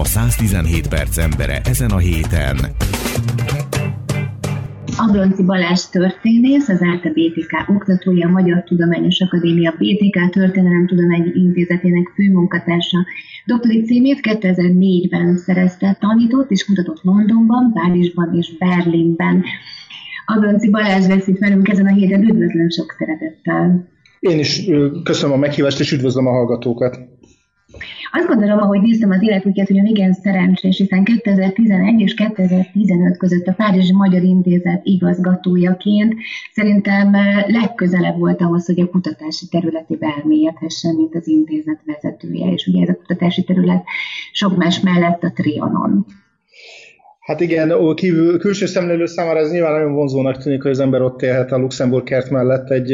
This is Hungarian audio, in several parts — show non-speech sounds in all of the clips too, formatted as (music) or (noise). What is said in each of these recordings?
a 117 perc embere ezen a héten. Abronci Balázs történész, az Árta BTK oktatója, a Magyar Tudományos Akadémia BTK Történelem Tudományi Intézetének főmunkatársa. Doktori címét 2004-ben szerezte, tanított és kutatott Londonban, Párizsban és Berlinben. Abronci Balázs lesz itt velünk ezen a héten, üdvözlöm sok szeretettel. Én is köszönöm a meghívást, és üdvözlöm a hallgatókat. Azt gondolom, ahogy néztem az életüket, hogy igen szerencsés, hiszen 2011 és 2015 között a Párizsi Magyar Intézet igazgatójaként szerintem legközelebb volt ahhoz, hogy a kutatási területébe elmélyedhessen, mint az intézet vezetője, és ugye ez a kutatási terület sok más mellett a Trianon. Hát igen, kívül, külső szemlélő számára ez nyilván nagyon vonzónak tűnik, hogy az ember ott élhet a Luxemburg kert mellett egy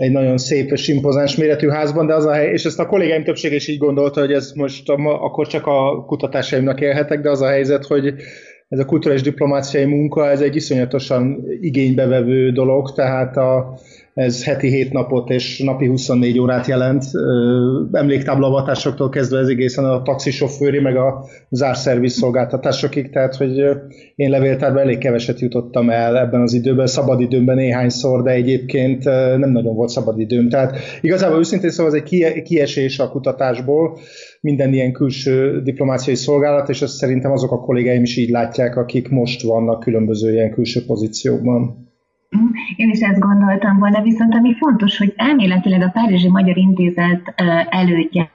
egy nagyon szép és impozáns méretű házban, de az a hely, és ezt a kollégáim többsége is így gondolta, hogy ez most akkor csak a kutatásaimnak élhetek, de az a helyzet, hogy ez a kulturális diplomáciai munka, ez egy iszonyatosan igénybevevő dolog, tehát a, ez heti 7 napot és napi 24 órát jelent. Emléktáblavatásoktól kezdve ez egészen a taxisofőri, meg a zárszerviz szolgáltatásokig, tehát hogy én levéltárban elég keveset jutottam el ebben az időben, szabadidőmben néhányszor, de egyébként nem nagyon volt szabadidőm. Tehát igazából őszintén szóval ez egy kiesés a kutatásból, minden ilyen külső diplomáciai szolgálat, és ezt szerintem azok a kollégáim is így látják, akik most vannak különböző ilyen külső pozíciókban. Én is ezt gondoltam volna, viszont ami fontos, hogy elméletileg a Párizsi Magyar Intézet elődje,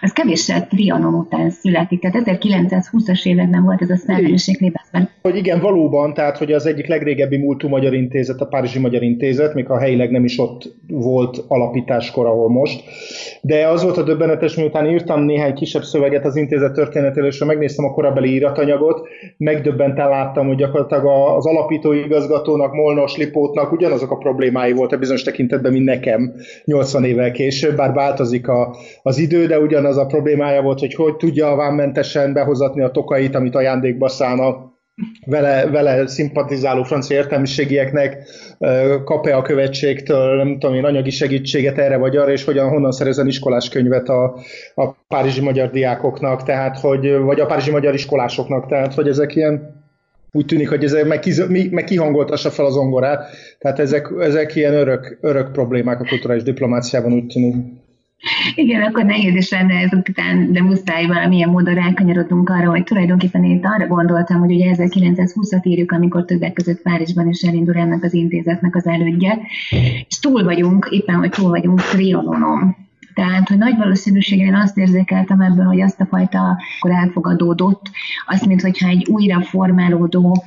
az kevéssel Trianon után születik. Tehát 1920-as években volt ez a szellemiség Lébeszben. Hogy igen, valóban, tehát hogy az egyik legrégebbi múltú magyar intézet, a Párizsi Magyar Intézet, még a helyileg nem is ott volt alapításkor, ahol most. De az volt a döbbenetes, miután írtam néhány kisebb szöveget az intézet történetéről, és megnéztem a korabeli íratanyagot, megdöbbenten láttam, hogy gyakorlatilag az alapító igazgatónak, Molnos Lipótnak ugyanazok a problémái voltak bizonyos tekintetben, mint nekem 80 évvel később, bár változik a, az idő, de ugyanaz a problémája volt, hogy hogy tudja a vámmentesen behozatni a tokait, amit ajándékba szállna vele, vele szimpatizáló francia értelmiségieknek, kap-e a követségtől, nem tudom én, anyagi segítséget erre vagy arra, és hogyan, honnan szerezen iskolás könyvet a, a párizsi magyar diákoknak, tehát, hogy, vagy a párizsi magyar iskolásoknak, tehát, hogy ezek ilyen úgy tűnik, hogy ezek meg, kiz, meg kihangoltassa fel az ongorát, tehát ezek, ezek ilyen örök, örök problémák a kulturális diplomáciában úgy tűnik. Igen, akkor nehéz is lenne ez után, de muszáj valamilyen módon rákanyarodunk arra, hogy tulajdonképpen én arra gondoltam, hogy ugye 1920-at írjuk, amikor többek között Párizsban is elindul ennek az intézetnek az elődje, és túl vagyunk, éppen, hogy túl vagyunk Trianonon. Tehát, hogy nagy valószínűséggel azt érzékeltem ebből, hogy azt a fajta akkor elfogadódott, azt, mint hogyha egy újra formálódó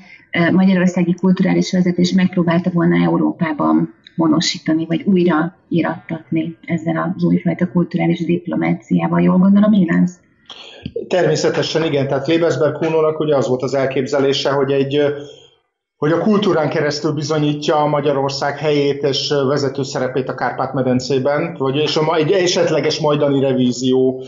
magyarországi kulturális vezetés megpróbálta volna Európában honosítani, vagy újra irattatni ezzel az újfajta kulturális diplomáciával. Jól gondolom, Évensz? Természetesen igen, tehát Lebesberg Kunónak ugye az volt az elképzelése, hogy egy hogy a kultúrán keresztül bizonyítja a Magyarország helyét és vezető szerepét a Kárpát-medencében, vagy és a, egy esetleges majdani revízió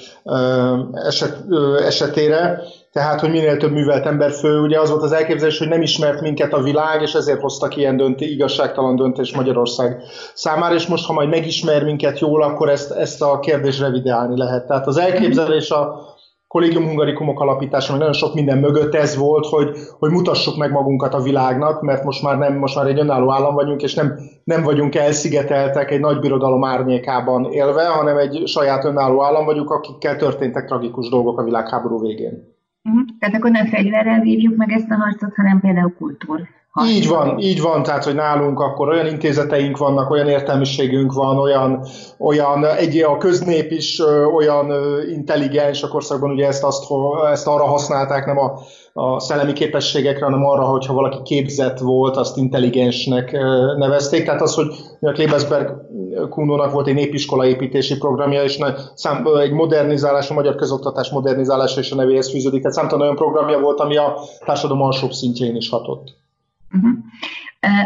eset, esetére, tehát, hogy minél több művelt ember fő, ugye az volt az elképzelés, hogy nem ismert minket a világ, és ezért hoztak ilyen dönté, igazságtalan döntés Magyarország számára, és most, ha majd megismer minket jól, akkor ezt, ezt a kérdést revideálni lehet. Tehát az elképzelés a kollégium hungarikumok alapítása, meg nagyon sok minden mögött ez volt, hogy, hogy mutassuk meg magunkat a világnak, mert most már nem, most már egy önálló állam vagyunk, és nem, nem vagyunk elszigeteltek egy nagy birodalom árnyékában élve, hanem egy saját önálló állam vagyunk, akikkel történtek tragikus dolgok a világháború végén. Uh-huh. Tehát akkor nem fegyverrel vívjuk meg ezt a harcot, hanem például kultúr. Így van, így van, tehát hogy nálunk akkor olyan intézeteink vannak, olyan értelmiségünk van, olyan, olyan egy a köznép is olyan intelligens, a korszakban ugye ezt, azt, ezt arra használták, nem a a szellemi képességekre, hanem arra, hogyha valaki képzett volt, azt intelligensnek nevezték. Tehát az, hogy a Klebesberg Kunónak volt egy népiskola építési programja, és egy modernizálás, a magyar közoktatás modernizálása és a nevéhez fűződik. Tehát számtalan olyan programja volt, ami a társadalom alsóbb szintjén is hatott. Uh-huh.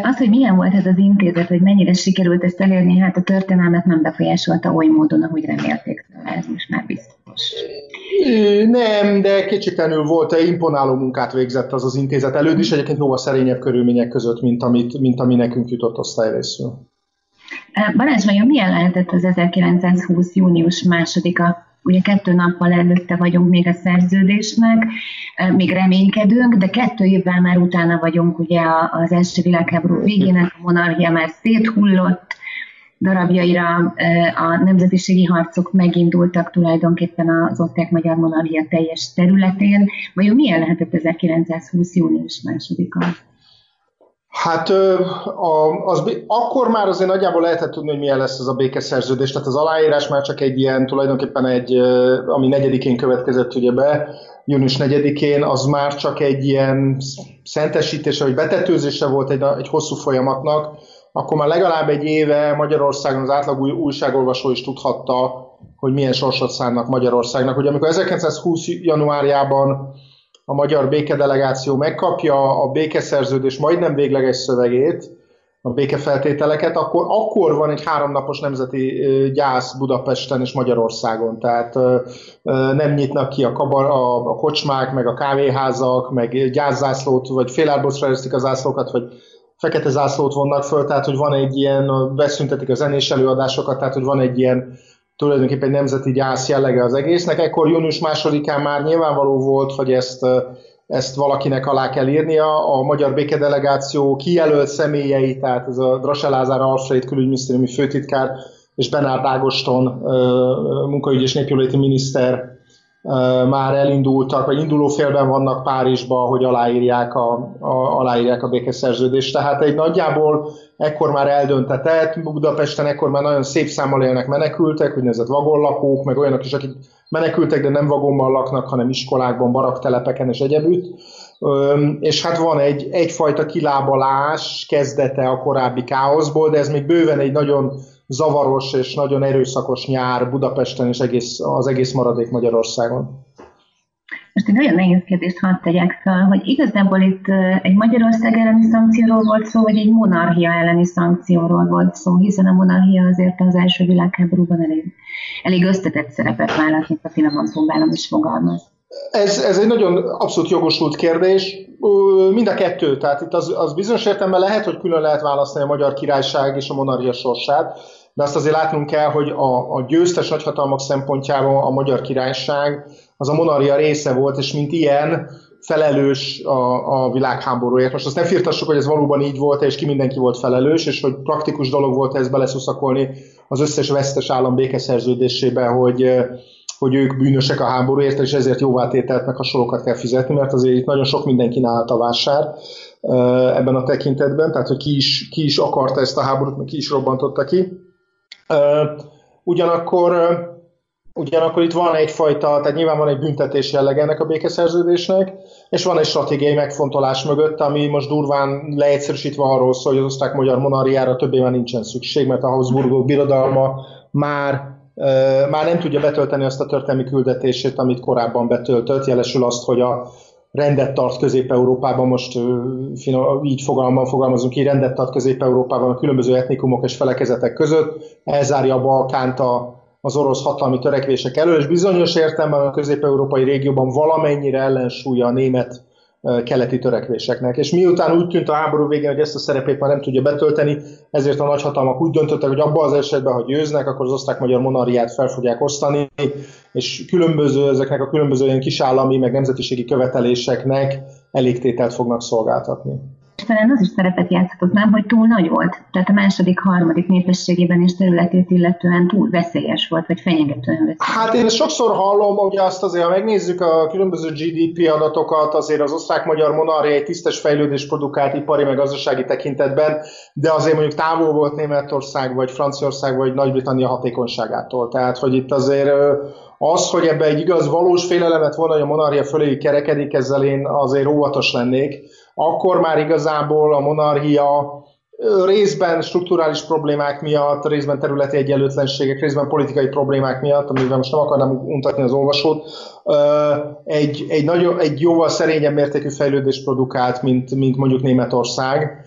Az, hogy milyen volt ez az intézet, hogy mennyire sikerült ezt elérni, hát a történelmet nem befolyásolta oly módon, ahogy remélték ez most már biztos. Nem, de kétségtelenül volt imponáló munkát végzett az az intézet előtt is, egyébként jóval szerényebb körülmények között, mint, amit, mint ami nekünk jutott osztályrészül. Balázs, vajon milyen lehetett az 1920. június másodika ugye kettő nappal előtte vagyunk még a szerződésnek, még reménykedünk, de kettő évvel már utána vagyunk ugye az első világháború végének, a monarchia már széthullott, darabjaira a nemzetiségi harcok megindultak tulajdonképpen az osztrák-magyar monarchia teljes területén. Vajon milyen lehetett 1920. június másodika? Hát az, akkor már azért nagyjából lehetett tudni, hogy milyen lesz ez a békeszerződés. Tehát az aláírás már csak egy ilyen, tulajdonképpen egy, ami negyedikén következett ugye be, június 4-én, az már csak egy ilyen szentesítése, vagy betetőzése volt egy, egy hosszú folyamatnak, akkor már legalább egy éve Magyarországon az átlag új, újságolvasó is tudhatta, hogy milyen sorsot szánnak Magyarországnak. Hogy amikor 1920. januárjában a magyar békedelegáció megkapja a békeszerződés majdnem végleges szövegét, a békefeltételeket, akkor, akkor van egy háromnapos nemzeti gyász Budapesten és Magyarországon. Tehát nem nyitnak ki a, kabar, a, a kocsmák, meg a kávéházak, meg gyászzászlót, vagy félárbocra a zászlókat, vagy fekete zászlót vonnak föl, tehát hogy van egy ilyen, beszüntetik a zenés előadásokat, tehát hogy van egy ilyen tulajdonképpen egy nemzeti gyász jellege az egésznek. Ekkor június másodikán már nyilvánvaló volt, hogy ezt, ezt valakinek alá kell írnia. A magyar békedelegáció kijelölt személyei, tehát ez a Drase Lázár Alfred külügyminisztériumi főtitkár és Benárd Ágoston munkaügyi és népjóléti miniszter már elindultak, vagy induló félben vannak Párizsba, hogy aláírják a, a, aláírják a békeszerződést. Tehát egy nagyjából ekkor már eldöntetett, Budapesten ekkor már nagyon szép számmal élnek menekültek, úgynevezett vagonlakók, meg olyanok is, akik menekültek, de nem vagonban laknak, hanem iskolákban, baraktelepeken és egyebütt. És hát van egy, egyfajta kilábalás kezdete a korábbi káoszból, de ez még bőven egy nagyon zavaros és nagyon erőszakos nyár Budapesten és egész, az egész maradék Magyarországon. Most egy nagyon nehéz kérdést hadd tegyek fel, hogy igazából itt egy Magyarország elleni szankcióról volt szó, vagy egy monarchia elleni szankcióról volt szó, hiszen a monarchia azért az első világháborúban elég, elég összetett szerepet vállalt, mint a finoman próbálom is fogalmaz. Ez, ez egy nagyon abszolút jogosult kérdés. Mind a kettő. Tehát itt az, az bizonyos értelemben lehet, hogy külön lehet választani a magyar királyság és a monarchia sorsát, de azt azért látnunk kell, hogy a, a győztes nagyhatalmak szempontjából a magyar királyság az a monarchia része volt, és mint ilyen felelős a, a világháborúért. Most azt ne firtassuk, hogy ez valóban így volt, és ki mindenki volt felelős, és hogy praktikus dolog volt ez beleszuszakolni az összes vesztes állam békeszerződésébe, hogy hogy ők bűnösek a háborúért, és ezért jóvátételt meg hasonlókat kell fizetni, mert azért itt nagyon sok mindenki állt a vásár ebben a tekintetben, tehát hogy ki is, ki is akarta ezt a háborút, meg ki is robbantotta ki. Ugyanakkor, ugyanakkor itt van egyfajta, tehát nyilván van egy büntetés jelleg ennek a békeszerződésnek, és van egy stratégiai megfontolás mögött, ami most durván leegyszerűsítve arról szól, hogy az osztrák-magyar monarchiára többé már nincsen szükség, mert a Habsburgok birodalma már már nem tudja betölteni azt a történelmi küldetését, amit korábban betöltött, jelesül azt, hogy a rendet tart Közép-Európában, most így fogalmam, fogalmazunk így, rendet tart Közép-Európában a különböző etnikumok és felekezetek között, elzárja a Balkánt a, az orosz hatalmi törekvések elől, és bizonyos értelemben a közép-európai régióban valamennyire ellensúlya a német keleti törekvéseknek. És miután úgy tűnt a háború végén, hogy ezt a szerepét már nem tudja betölteni, ezért a nagyhatalmak úgy döntöttek, hogy abban az esetben, ha győznek, akkor az osztrák-magyar monarchiát fel fogják osztani, és különböző, ezeknek a különböző ilyen kisállami, meg nemzetiségi követeléseknek elégtételt fognak szolgáltatni talán az is szerepet játszhatott, nem, hogy túl nagy volt. Tehát a második, harmadik népességében és területét illetően túl veszélyes volt, vagy fenyegetően veszélyes. Hát én sokszor hallom, hogy azt azért, ha megnézzük a különböző GDP adatokat, azért az osztrák-magyar monarchia egy tisztes fejlődés produkált ipari meg gazdasági tekintetben, de azért mondjuk távol volt Németország, vagy Franciaország, vagy Nagy-Britannia hatékonyságától. Tehát, hogy itt azért az, hogy ebbe egy igaz valós félelemet volna, hogy a monarchia fölé kerekedik, ezzel én azért óvatos lennék akkor már igazából a monarchia részben strukturális problémák miatt, részben területi egyenlőtlenségek, részben politikai problémák miatt, amivel most nem akarnám untatni az olvasót, egy, egy, nagyon, egy jóval szerényebb mértékű fejlődés produkált, mint, mint mondjuk Németország.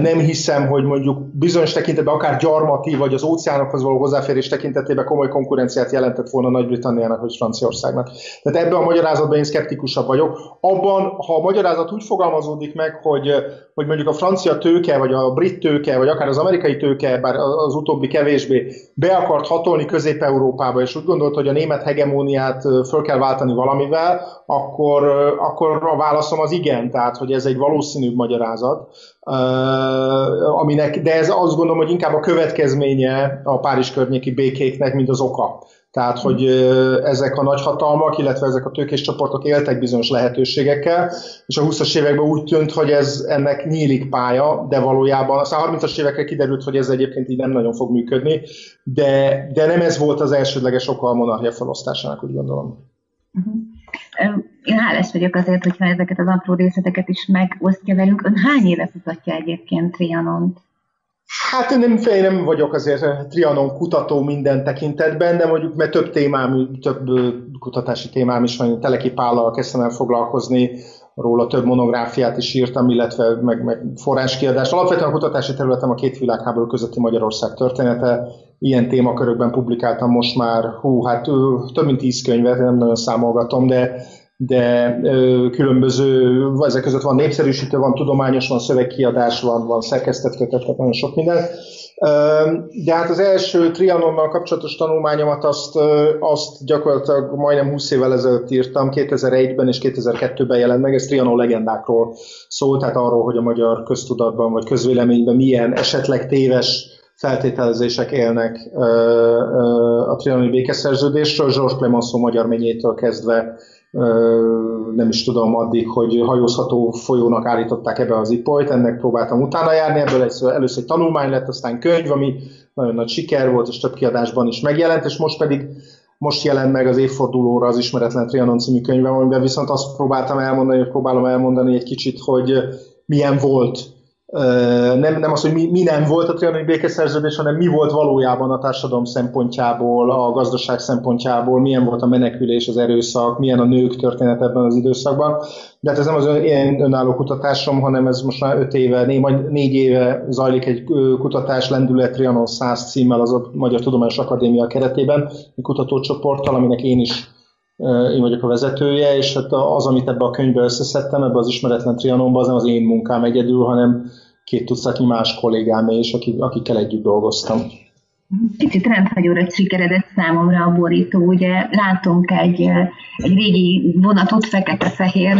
Nem hiszem, hogy mondjuk bizonyos tekintetben akár gyarmati, vagy az óceánokhoz való hozzáférés tekintetében komoly konkurenciát jelentett volna Nagy-Britanniának vagy Franciaországnak. Tehát ebben a magyarázatban én szkeptikusabb vagyok. Abban, ha a magyarázat úgy fogalmazódik meg, hogy, hogy mondjuk a francia tőke, vagy a brit tőke, vagy akár az amerikai tőke, bár az utóbbi kevésbé, be akart hatolni Közép-Európába, és úgy gondolt, hogy a német hegemóniát föl kell váltani valamivel, akkor, akkor a válaszom az igen, tehát hogy ez egy valószínűbb magyarázat. Aminek, de ez azt gondolom, hogy inkább a következménye a Párizs környéki békéknek, mint az oka. Tehát, hogy ezek a nagyhatalmak, illetve ezek a tőkés csoportok éltek bizonyos lehetőségekkel, és a 20-as években úgy tűnt, hogy ez ennek nyílik pálya, de valójában aztán a 30-as évekre kiderült, hogy ez egyébként így nem nagyon fog működni, de, de nem ez volt az elsődleges oka a monarchia felosztásának, úgy gondolom. Uh-huh. Én hálás vagyok azért, hogyha ezeket az apró részleteket is megosztja velünk. Ön hány éve kutatja egyébként Trianont? Hát én nem, én nem vagyok azért Trianon kutató minden tekintetben, de mondjuk mert több témám, több kutatási témám is van, Teleki Pállal kezdtem el foglalkozni, róla több monográfiát is írtam, illetve meg, meg forráskiadást. Alapvetően a kutatási területem a két világháború közötti Magyarország története. Ilyen témakörökben publikáltam most már, hú, hát több mint tíz könyvet, nem nagyon számolgatom, de de ö, különböző, ezek között van népszerűsítő, van tudományos, van szövegkiadás, van, van szerkesztett kötet, tehát nagyon sok minden. De hát az első Trianonnal kapcsolatos tanulmányomat azt, azt gyakorlatilag majdnem 20 évvel ezelőtt írtam, 2001-ben és 2002-ben jelent meg, ez Trianon legendákról szól, tehát arról, hogy a magyar köztudatban vagy közvéleményben milyen esetleg téves feltételezések élnek a trianoni békeszerződésről, Georges Clemenceau magyar mennyétől kezdve nem is tudom addig, hogy hajózható folyónak állították ebbe az ipolyt, ennek próbáltam utána járni, ebből először, először egy tanulmány lett, aztán könyv, ami nagyon nagy siker volt, és több kiadásban is megjelent, és most pedig most jelent meg az évfordulóra az Ismeretlen Trianon című könyvem, amiben viszont azt próbáltam elmondani, hogy próbálom elmondani egy kicsit, hogy milyen volt nem, nem az, hogy mi, mi nem volt a trianoni békeszerződés, hanem mi volt valójában a társadalom szempontjából, a gazdaság szempontjából, milyen volt a menekülés, az erőszak, milyen a nők történet ebben az időszakban. De hát ez nem az ön, ilyen önálló kutatásom, hanem ez most már öt éve, né, vagy négy éve zajlik egy kutatás Lendület Trianon 100 címmel az a Magyar Tudományos Akadémia keretében, egy kutatócsoporttal, aminek én is én vagyok a vezetője, és hát az, amit ebbe a könyvbe összeszedtem, ebbe az ismeretlen trianonba, az nem az én munkám egyedül, hanem két tucatnyi más kollégám és akik, akikkel együtt dolgoztam. Kicsit rendhagyóra sikeredett számomra a borító. Ugye látunk egy, egy régi vonatot fekete-fehér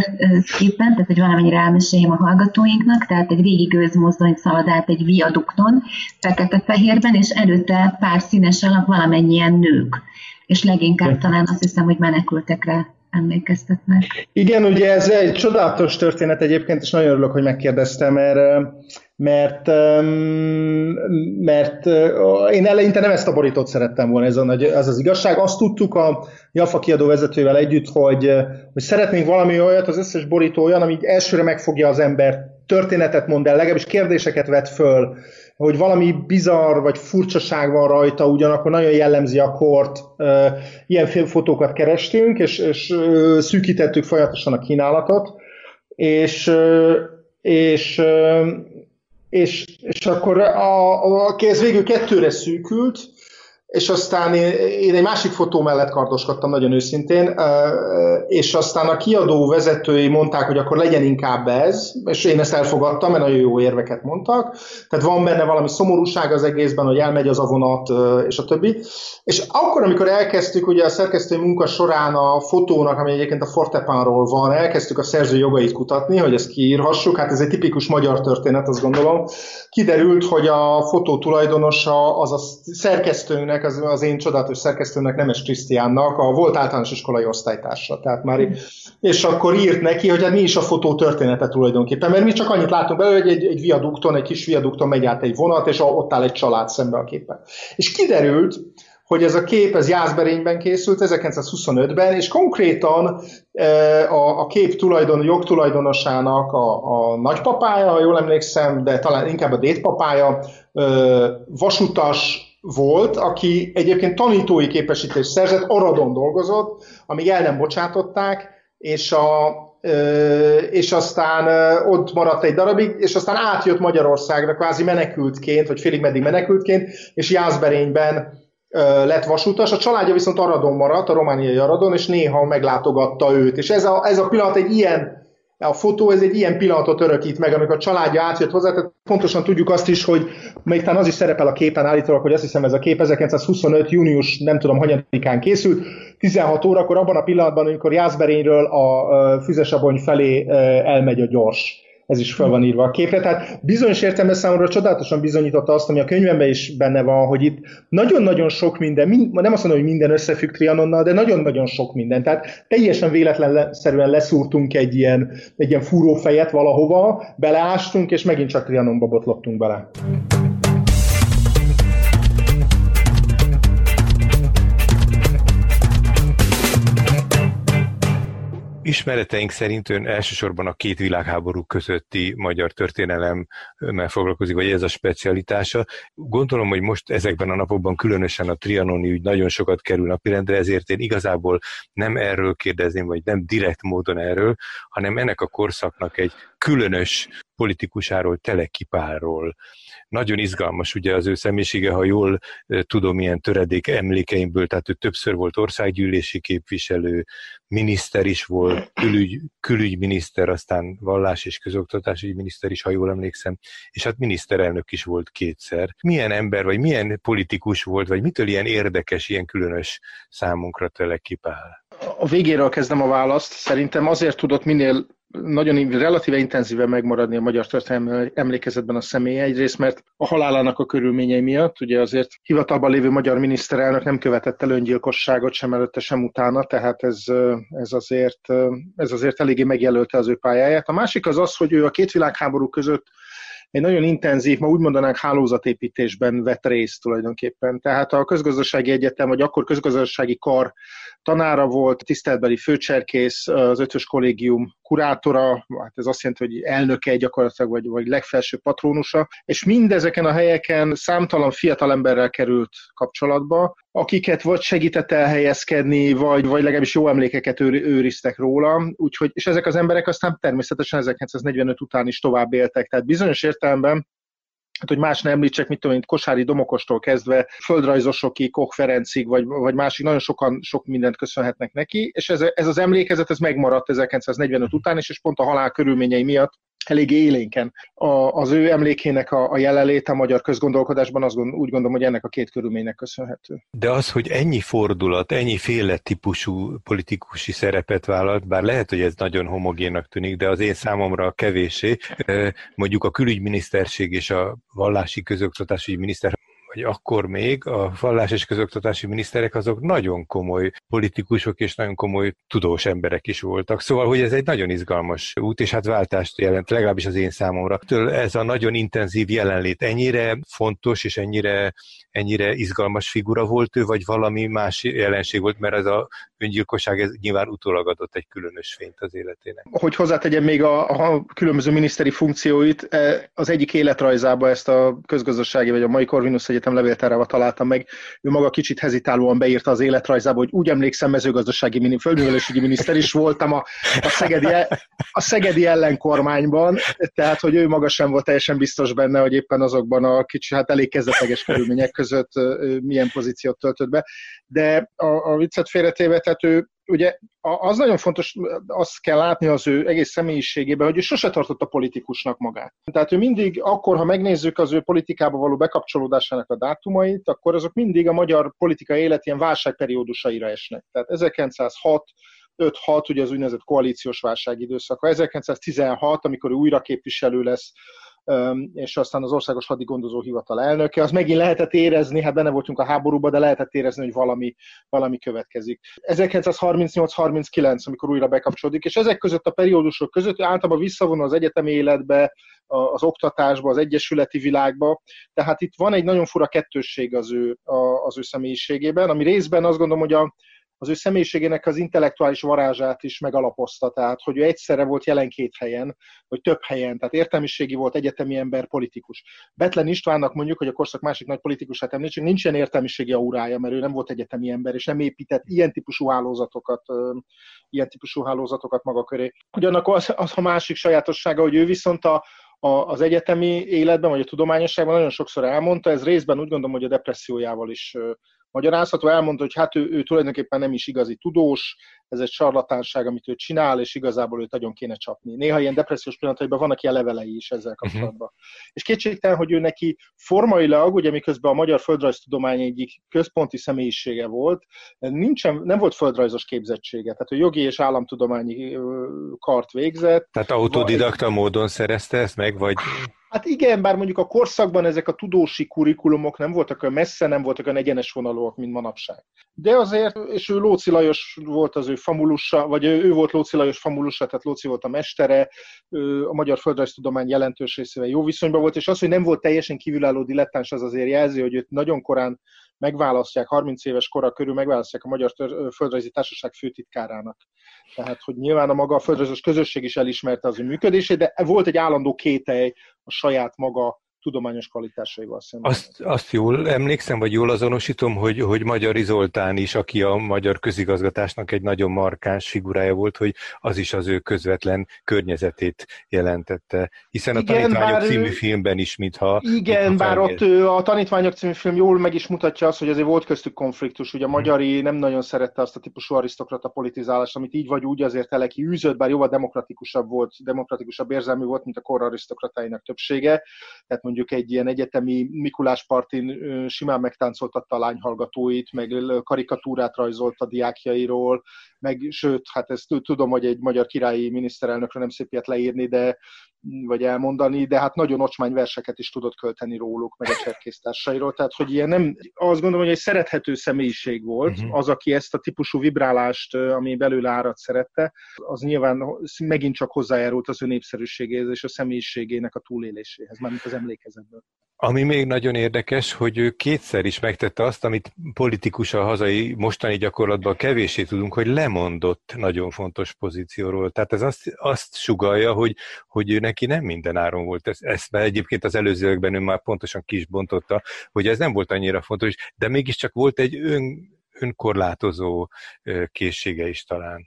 képen, tehát hogy valamennyire elmeséljem a hallgatóinknak, tehát egy régi gőzmozdony szalad át egy viadukton fekete-fehérben, és előtte pár színes alak valamennyien nők és leginkább talán azt hiszem, hogy menekültekre emlékeztetnek. Igen, ugye ez egy csodálatos történet egyébként, és nagyon örülök, hogy megkérdeztem, mert, mert, mert én eleinte nem ezt a borítót szerettem volna, ez a nagy, az az igazság. Azt tudtuk a Jafa kiadó vezetővel együtt, hogy, hogy szeretnénk valami olyat, az összes borító olyan, ami elsőre megfogja az ember, történetet mond el, legalábbis kérdéseket vet föl, hogy valami bizarr vagy furcsaság van rajta, ugyanakkor nagyon jellemzi a kort. Ilyen fotókat kerestünk, és, és szűkítettük folyamatosan a kínálatot, és, és, és, és akkor a, a, ez végül kettőre szűkült, és aztán én, én egy másik fotó mellett kardoskodtam nagyon őszintén, és aztán a kiadó vezetői mondták, hogy akkor legyen inkább ez, és én ezt elfogadtam, mert nagyon jó érveket mondtak, tehát van benne valami szomorúság az egészben, hogy elmegy az a vonat, és a többi. És akkor, amikor elkezdtük ugye a szerkesztői munka során a fotónak, ami egyébként a Fortepanról van, elkezdtük a szerző jogait kutatni, hogy ezt kiírhassuk, hát ez egy tipikus magyar történet, azt gondolom, kiderült, hogy a fotó tulajdonosa az a szerkesztőnek, az, az én csodálatos szerkesztőnek, Nemes Krisztiánnak, a volt általános iskolai osztálytársa. Tehát már, és akkor írt neki, hogy hát mi is a fotó története tulajdonképpen, mert mi csak annyit látunk belőle, hogy egy, egy viadukton, egy kis viadukton megy át egy vonat, és ott áll egy család szembe a képen. És kiderült, hogy ez a kép, ez Jászberényben készült 1925-ben, és konkrétan e, a, a kép tulajdon, jogtulajdonosának a, a nagypapája, ha jól emlékszem, de talán inkább a dédpapája, e, vasutas volt, aki egyébként tanítói képesítést szerzett, Aradon dolgozott, amíg el nem bocsátották, és a, és aztán ott maradt egy darabig, és aztán átjött Magyarországra kvázi menekültként, vagy félig meddig menekültként, és Jászberényben lett vasutas, a családja viszont Aradon maradt, a romániai Aradon, és néha meglátogatta őt. És ez a, ez a pillanat egy ilyen a fotó ez egy ilyen pillanatot örökít meg, amikor a családja átjött hozzá, tehát pontosan tudjuk azt is, hogy még talán az is szerepel a képen állítólag, hogy azt hiszem ez a kép 1925. június nem tudom hanyadikán készült, 16 órakor abban a pillanatban, amikor Jászberényről a Füzesabony felé elmegy a gyors ez is fel van írva a képre. Tehát bizonyos értelemben számomra csodálatosan bizonyította azt, ami a könyvemben is benne van, hogy itt nagyon-nagyon sok minden, nem azt mondom, hogy minden összefügg Trianonnal, de nagyon-nagyon sok minden. Tehát teljesen véletlenszerűen leszúrtunk egy ilyen, egy ilyen fúrófejet valahova, beleástunk, és megint csak Trianonba botlottunk bele. Ismereteink szerint ön elsősorban a két világháború közötti magyar történelemmel foglalkozik, vagy ez a specialitása. Gondolom, hogy most ezekben a napokban különösen a trianoni ügy nagyon sokat kerül napirendre, ezért én igazából nem erről kérdezném, vagy nem direkt módon erről, hanem ennek a korszaknak egy különös politikusáról, telekipáról. Nagyon izgalmas ugye az ő személyisége, ha jól tudom, ilyen töredék emlékeimből, tehát ő többször volt országgyűlési képviselő, miniszter is volt, külügy, külügyminiszter, aztán vallás és közoktatási miniszter is, ha jól emlékszem, és hát miniszterelnök is volt kétszer. Milyen ember, vagy milyen politikus volt, vagy mitől ilyen érdekes, ilyen különös számunkra telekipál? A végéről kezdem a választ. Szerintem azért tudott minél nagyon relatíve intenzíven megmaradni a magyar történelmi emlékezetben a személye. Egyrészt, mert a halálának a körülményei miatt, ugye azért hivatalban lévő magyar miniszterelnök nem követett el öngyilkosságot sem előtte, sem utána, tehát ez, ez, azért, ez azért eléggé megjelölte az ő pályáját. A másik az az, hogy ő a két világháború között egy nagyon intenzív, ma úgy mondanánk hálózatépítésben vett részt tulajdonképpen. Tehát a közgazdasági egyetem, vagy akkor közgazdasági kar tanára volt, tiszteltbeli főcserkész, az ötös kollégium kurátora, hát ez azt jelenti, hogy elnöke gyakorlatilag, vagy, vagy legfelsőbb patronusa, és mindezeken a helyeken számtalan fiatal emberrel került kapcsolatba, akiket vagy segített elhelyezkedni, vagy, vagy legalábbis jó emlékeket őr, őriztek róla, úgyhogy, és ezek az emberek aztán természetesen 1945 után is tovább éltek, tehát bizonyos értelemben hát hogy más nem említsek, mit tudom én, Kosári Domokostól kezdve, földrajzosokig, Koch Ferencig, vagy, vagy másik, nagyon sokan sok mindent köszönhetnek neki, és ez, ez az emlékezet, ez megmaradt 1945 után is, és pont a halál körülményei miatt elég élénken a, az ő emlékének a, a jelenléte a magyar közgondolkodásban, azt gond, úgy gondolom, hogy ennek a két körülménynek köszönhető. De az, hogy ennyi fordulat, ennyi féle típusú politikusi szerepet vállalt, bár lehet, hogy ez nagyon homogénak tűnik, de az én számomra kevésé, mondjuk a külügyminiszterség és a vallási közoktatási miniszter hogy akkor még a vallás és közoktatási miniszterek azok nagyon komoly politikusok és nagyon komoly tudós emberek is voltak. Szóval, hogy ez egy nagyon izgalmas út, és hát váltást jelent, legalábbis az én számomra. Ez a nagyon intenzív jelenlét ennyire fontos és ennyire, ennyire izgalmas figura volt ő, vagy valami más jelenség volt, mert ez a öngyilkosság ez nyilván utólag adott egy különös fényt az életének. Hogy hozzátegyem még a, a különböző miniszteri funkcióit, e, az egyik életrajzába ezt a közgazdasági vagy a mai Corvinus Egyetem levéltárával találtam meg. Ő maga kicsit hezitálóan beírta az életrajzába, hogy úgy emlékszem mezőgazdasági, földművelési miniszter is voltam a, a, szegedi, a szegedi ellenkormányban, tehát hogy ő maga sem volt teljesen biztos benne, hogy éppen azokban a kicsi, hát elég kezdetleges körülmények között milyen pozíciót töltött be. De a, a viccet félretéve, tehát ő ugye az nagyon fontos, azt kell látni az ő egész személyiségében, hogy ő sose tartotta politikusnak magát. Tehát ő mindig, akkor, ha megnézzük az ő politikába való bekapcsolódásának a dátumait, akkor azok mindig a magyar politika élet ilyen válságperiódusaira esnek. Tehát 1906, 5-6, ugye az úgynevezett koalíciós válság időszaka. 1916, amikor ő újra képviselő lesz, és aztán az Országos Hadigondozó Hivatal elnöke. Az megint lehetett érezni, hát benne voltunk a háborúban, de lehetett érezni, hogy valami, valami következik. 1938-39, amikor újra bekapcsolódik, és ezek között a periódusok között általában visszavonul az egyetemi életbe, az oktatásba, az egyesületi világba. Tehát itt van egy nagyon fura kettősség az ő, az ő személyiségében, ami részben azt gondolom, hogy a, az ő személyiségének az intellektuális varázsát is megalapozta, tehát hogy ő egyszerre volt jelen két helyen, vagy több helyen, tehát értelmiségi volt, egyetemi ember, politikus. Betlen Istvánnak mondjuk, hogy a korszak másik nagy politikusát említsük, nincs ilyen értelmiségi aurája, mert ő nem volt egyetemi ember, és nem épített ilyen típusú hálózatokat, ilyen típusú hálózatokat maga köré. Ugyanakkor az, az a másik sajátossága, hogy ő viszont a, a, az egyetemi életben, vagy a tudományosságban nagyon sokszor elmondta, ez részben úgy gondolom, hogy a depressziójával is magyarázható. Elmondta, hogy hát ő, ő tulajdonképpen nem is igazi tudós, ez egy sarlatánság, amit ő csinál, és igazából őt nagyon kéne csapni. Néha ilyen depressziós pillanataiban vannak ilyen levelei is ezzel mhm. kapcsolatban. Uh-huh. És kétségtelen, hogy ő neki formailag, ugye miközben a magyar földrajztudomány egyik központi személyisége volt, nincsen, nem volt földrajzos képzettsége, tehát ő jogi és államtudományi kart végzett. Tehát autodidakta módon szerezte ezt meg, vagy... Hát igen, bár mondjuk a korszakban ezek a tudósi kurikulumok nem voltak olyan messze, nem voltak olyan egyenes vonalúak, mint manapság. De azért, és ő Lóci Lajos volt az ő famulusa, vagy ő, volt Lóci Lajos famulusa, tehát Lóci volt a mestere, a magyar földrajztudomány jelentős részével jó viszonyban volt, és az, hogy nem volt teljesen kívülálló dilettáns, az azért jelzi, hogy őt nagyon korán megválasztják, 30 éves kora körül megválasztják a Magyar Földrajzi Társaság főtitkárának. Tehát, hogy nyilván a maga a földrajzos közösség is elismerte az ő működését, de volt egy állandó kételj a saját maga tudományos kvalitásaival szemben. Azt, azt jól emlékszem, vagy jól azonosítom, hogy, hogy Magyar Zoltán is, aki a magyar közigazgatásnak egy nagyon markáns figurája volt, hogy az is az ő közvetlen környezetét jelentette. Hiszen a igen, Tanítványok című ő... filmben is, mintha... Igen, mintha bár ott ő, a Tanítványok című film jól meg is mutatja azt, hogy azért volt köztük konfliktus. Ugye a hmm. magyari nem nagyon szerette azt a típusú arisztokrata politizálást, amit így vagy úgy azért eleki űzött, bár jóval demokratikusabb volt, demokratikusabb érzelmű volt, mint a kor arisztokratáinak többsége. Tehát mondjuk egy ilyen egyetemi Mikulás partin simán megtáncoltatta a lányhallgatóit, meg karikatúrát rajzolt a diákjairól, meg sőt, hát ezt tudom, hogy egy magyar királyi miniszterelnökre nem szép ilyet leírni, de vagy elmondani, de hát nagyon ocsmány verseket is tudott költeni róluk, meg a cserkésztársairól, tehát hogy ilyen nem, azt gondolom, hogy egy szerethető személyiség volt, uh-huh. az, aki ezt a típusú vibrálást, ami belőle árad szerette, az nyilván megint csak hozzájárult az ő népszerűségéhez és a személyiségének a túléléséhez, mármint az emlékezetből. Ami még nagyon érdekes, hogy ő kétszer is megtette azt, amit politikus a hazai mostani gyakorlatban kevésé tudunk, hogy lemondott nagyon fontos pozícióról. Tehát ez azt, azt sugalja, hogy, hogy ő neki nem minden áron volt. Ez, ezt egyébként az előzőekben ő már pontosan kis bontotta, hogy ez nem volt annyira fontos, de mégiscsak volt egy ön, önkorlátozó készsége is talán.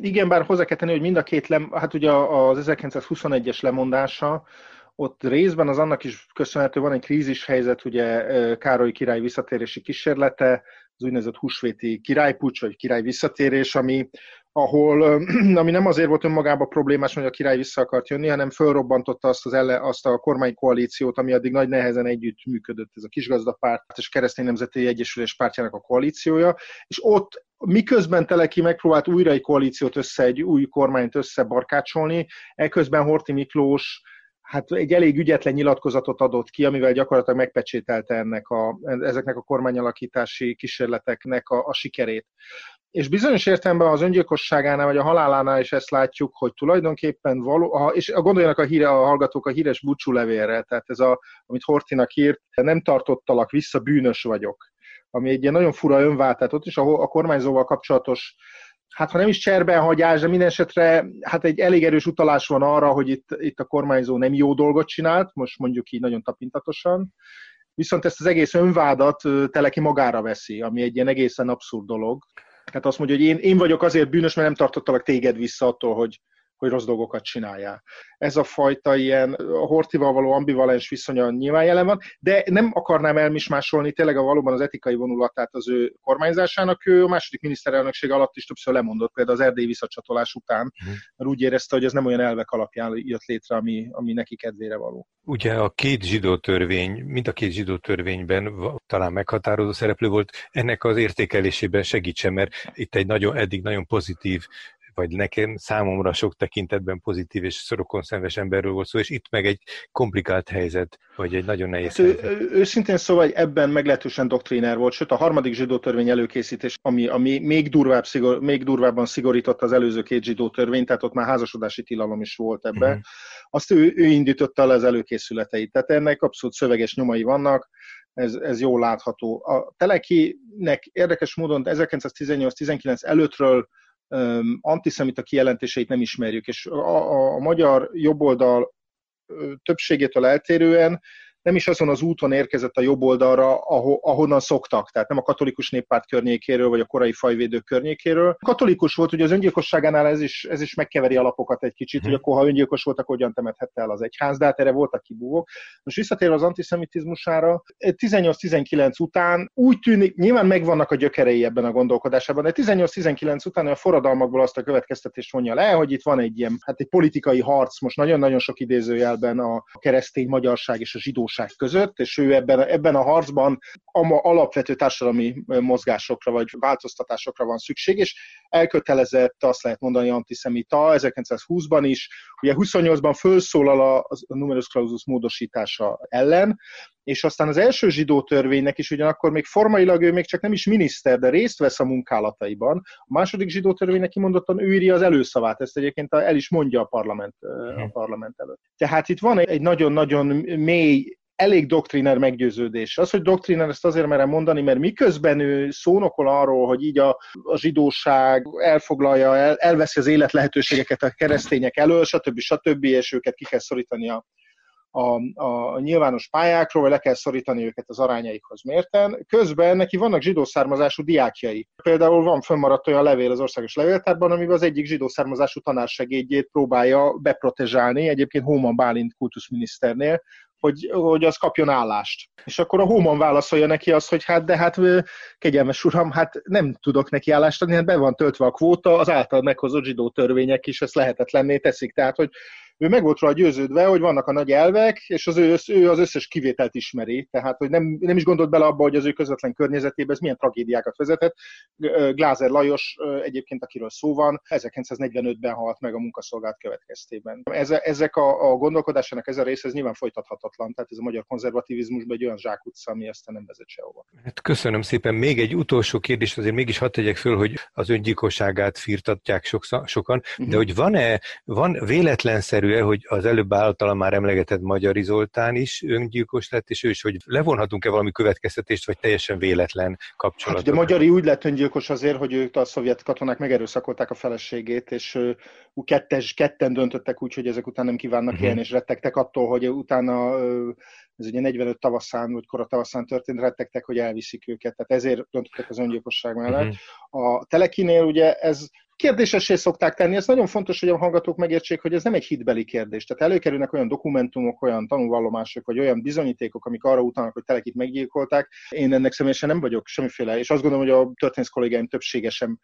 Igen, bár hozzá kell tenni, hogy mind a két, lem, hát ugye az 1921-es lemondása, ott részben az annak is köszönhető, van egy krízis helyzet, ugye Károly király visszatérési kísérlete, az úgynevezett húsvéti királypucs, vagy király visszatérés, ami, ahol, (clears throat) ami nem azért volt önmagában problémás, hogy a király vissza akart jönni, hanem fölrobbantotta azt, az elle, azt a kormánykoalíciót, ami addig nagy nehezen együtt működött, ez a kisgazdapárt és keresztény nemzeti egyesülés pártjának a koalíciója, és ott miközben Teleki megpróbált újra egy koalíciót össze, egy új kormányt összebarkácsolni, eközben Horti Miklós hát egy elég ügyetlen nyilatkozatot adott ki, amivel gyakorlatilag megpecsételte ennek a, ezeknek a kormányalakítási kísérleteknek a, a sikerét. És bizonyos értelemben az öngyilkosságánál vagy a halálánál is ezt látjuk, hogy tulajdonképpen való, és gondoljanak a, híre, a hallgatók a híres búcsú levélre, tehát ez a, amit Hortinak írt, nem tartottalak vissza, bűnös vagyok ami egy ilyen nagyon fura önváltás, ott is a, a kormányzóval kapcsolatos hát ha nem is cserbenhagyás, de minden esetre hát egy elég erős utalás van arra, hogy itt, itt a kormányzó nem jó dolgot csinált, most mondjuk így nagyon tapintatosan, viszont ezt az egész önvádat Teleki magára veszi, ami egy ilyen egészen abszurd dolog. Tehát azt mondja, hogy én, én vagyok azért bűnös, mert nem tartottalak téged vissza attól, hogy, hogy rossz dolgokat csináljál. Ez a fajta ilyen a Hortival való ambivalens viszonya nyilván jelen van, de nem akarnám elmismásolni tényleg a valóban az etikai vonulatát az ő kormányzásának. Ő a második miniszterelnökség alatt is többször lemondott, például az erdélyi visszacsatolás után, mhm. mert úgy érezte, hogy ez nem olyan elvek alapján jött létre, ami, ami neki kedvére való. Ugye a két zsidó törvény, mind a két zsidó törvényben talán meghatározó szereplő volt, ennek az értékelésében segítsen, mert itt egy nagyon, eddig nagyon pozitív vagy nekem számomra sok tekintetben pozitív és szorokon szenves emberről volt szó, és itt meg egy komplikált helyzet, vagy egy nagyon nehéz hát, helyzet. Ő, őszintén szóval ebben meglehetősen doktriner volt, sőt a harmadik zsidó törvény előkészítés, ami, ami még, durvább, szigor, még durvábban szigorította az előző két zsidó törvény, tehát ott már házasodási tilalom is volt ebben. Uh-huh. Azt ő, ő indította el az előkészületeit, tehát ennek abszolút szöveges nyomai vannak, ez, ez jól látható. A Telekinek érdekes módon 1918-19 előttről antiszemita kijelentéseit nem ismerjük, és a, a, a magyar jobboldal többségétől eltérően nem is azon az úton érkezett a jobb oldalra, ahonnan szoktak, tehát nem a katolikus néppárt környékéről, vagy a korai fajvédők környékéről. Katolikus volt, ugye az öngyilkosságánál ez is, ez is megkeveri alapokat egy kicsit, hogy akkor ha öngyilkos volt, akkor hogyan temethette el az egyház, de hát erre voltak kibúvók. Most visszatérve az antiszemitizmusára, 18-19 után úgy tűnik, nyilván megvannak a gyökerei ebben a gondolkodásában, de 18-19 után a forradalmakból azt a következtetést vonja le, hogy itt van egy ilyen, hát egy politikai harc, most nagyon-nagyon sok idézőjelben a keresztény magyarság és a zsidós lakosság között, és ő ebben, ebben a harcban alapvető társadalmi mozgásokra vagy változtatásokra van szükség, és elkötelezett, azt lehet mondani, antiszemita 1920-ban is, ugye 28-ban felszólal a, a numerus clausus módosítása ellen, és aztán az első zsidó törvénynek is ugyanakkor még formailag ő még csak nem is miniszter, de részt vesz a munkálataiban. A második zsidó törvénynek kimondottan ő írja az előszavát, ezt egyébként el is mondja a parlament, a mhm. parlament előtt. Tehát itt van egy nagyon-nagyon mély elég doktriner meggyőződés. Az, hogy doktriner, ezt azért merem mondani, mert miközben ő szónokol arról, hogy így a, a zsidóság elfoglalja, el, elveszi az élet lehetőségeket a keresztények elől, stb. stb. és őket ki kell szorítani a, a, a nyilvános pályákról, vagy le kell szorítani őket az arányaikhoz mérten. Közben neki vannak zsidó származású diákjai. Például van fönnmaradt olyan levél az országos levéltárban, amiben az egyik zsidó származású tanársegédjét próbálja beprotezsálni, egyébként Hóman Bálint kultuszminiszternél, hogy, hogy az kapjon állást. És akkor a Hóman válaszolja neki azt, hogy hát de hát kegyelmes uram, hát nem tudok neki állást adni, hát be van töltve a kvóta, az által meghozott zsidó törvények is ezt lehetetlenné teszik. Tehát, hogy ő meg volt róla győződve, hogy vannak a nagy elvek, és az ő, ő az összes kivételt ismeri, tehát hogy nem, nem is gondolt bele abba, hogy az ő közvetlen környezetében ez milyen tragédiákat vezetett. Glázer Lajos egyébként, akiről szó van, 1945-ben halt meg a munkaszolgált következtében. Ezek a, a gondolkodásának ez a része, ez nyilván folytathatatlan, tehát ez a magyar konzervativizmusban egy olyan zsákutca, ami aztán nem vezet sehova. Hát köszönöm szépen. Még egy utolsó kérdés, azért mégis hadd tegyek föl, hogy az öngyilkosságát firtatják sokan, de uh-huh. hogy van-e, van véletlenszerű egyszerű hogy az előbb általam már emlegetett Magyari Zoltán is öngyilkos lett, és ő is, hogy levonhatunk-e valami következtetést, vagy teljesen véletlen kapcsolatot? Hát ugye Magyari úgy lett öngyilkos azért, hogy őt a szovjet katonák megerőszakolták a feleségét, és úgy kettes, ketten döntöttek úgy, hogy ezek után nem kívánnak uh-huh. élni, és rettegtek attól, hogy utána ez ugye 45 tavaszán, vagy kora tavaszán történt, rettegtek, hogy elviszik őket, tehát ezért döntöttek az öngyilkosság mellett. Uh-huh. A Telekinél ugye ez kérdésesé szokták tenni. Ez nagyon fontos, hogy a hallgatók megértsék, hogy ez nem egy hitbeli kérdés. Tehát előkerülnek olyan dokumentumok, olyan tanulvallomások, vagy olyan bizonyítékok, amik arra utalnak, hogy telekit meggyilkolták. Én ennek személyesen nem vagyok semmiféle, és azt gondolom, hogy a történész kollégáim többsége sem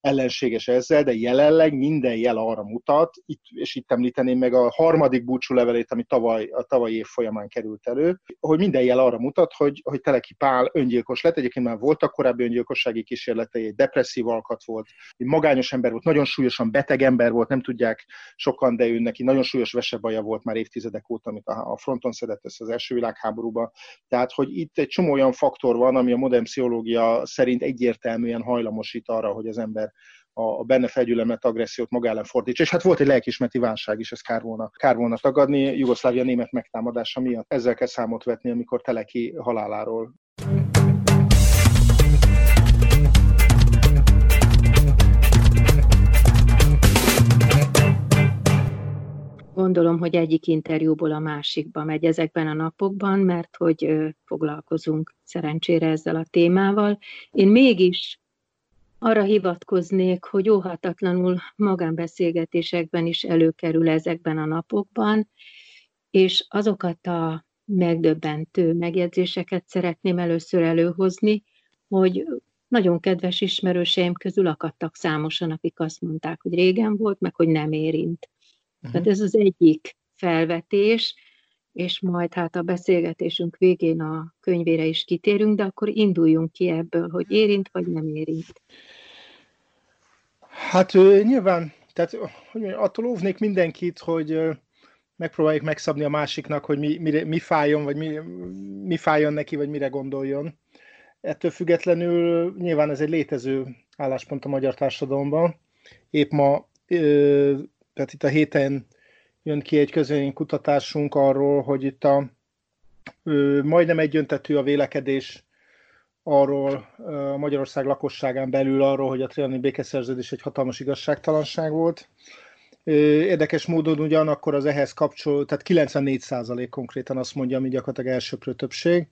ellenséges ezzel, de jelenleg minden jel arra mutat, itt, és itt említeném meg a harmadik búcsú levelét, ami tavaly, a tavalyi év folyamán került elő, hogy minden jel arra mutat, hogy, hogy Teleki Pál öngyilkos lett, egyébként már voltak korábbi öngyilkossági kísérletei, egy depresszív alkat volt, egy magányos ember volt, nagyon súlyosan beteg ember volt, nem tudják sokan, de ő neki nagyon súlyos vesebaja volt már évtizedek óta, amit a fronton szedett össze az első világháborúban. Tehát, hogy itt egy csomó olyan faktor van, ami a modern pszichológia szerint egyértelműen hajlamosít arra, hogy az ember a benne felgyülemlett agressziót maga ellen fordítsa. És hát volt egy lelkismeti válság is, ez kár volna, kár volna tagadni. Jugoszlávia német megtámadása miatt ezzel kell számot vetni, amikor Teleki haláláról Gondolom, hogy egyik interjúból a másikba megy ezekben a napokban, mert hogy foglalkozunk szerencsére ezzel a témával. Én mégis arra hivatkoznék, hogy óhatatlanul magánbeszélgetésekben is előkerül ezekben a napokban, és azokat a megdöbbentő megjegyzéseket szeretném először előhozni, hogy nagyon kedves ismerőseim közül akadtak számosan, akik azt mondták, hogy régen volt, meg hogy nem érint. Uh-huh. Tehát ez az egyik felvetés, és majd hát a beszélgetésünk végén a könyvére is kitérünk, de akkor induljunk ki ebből, hogy érint vagy nem érint. Hát nyilván, tehát hogy attól óvnék mindenkit, hogy megpróbáljuk megszabni a másiknak, hogy mi, mi, mi fájjon, vagy mi, mi fájjon neki, vagy mire gondoljon. Ettől függetlenül nyilván ez egy létező álláspont a magyar társadalomban. Épp ma, tehát itt a héten jön ki egy közvélemény kutatásunk arról, hogy itt a Majdnem egyöntetű a vélekedés arról Magyarország lakosságán belül arról, hogy a trianon békeszerződés egy hatalmas igazságtalanság volt. Érdekes módon ugyanakkor az ehhez kapcsoló, tehát 94% konkrétan azt mondja, ami gyakorlatilag elsőprő többség,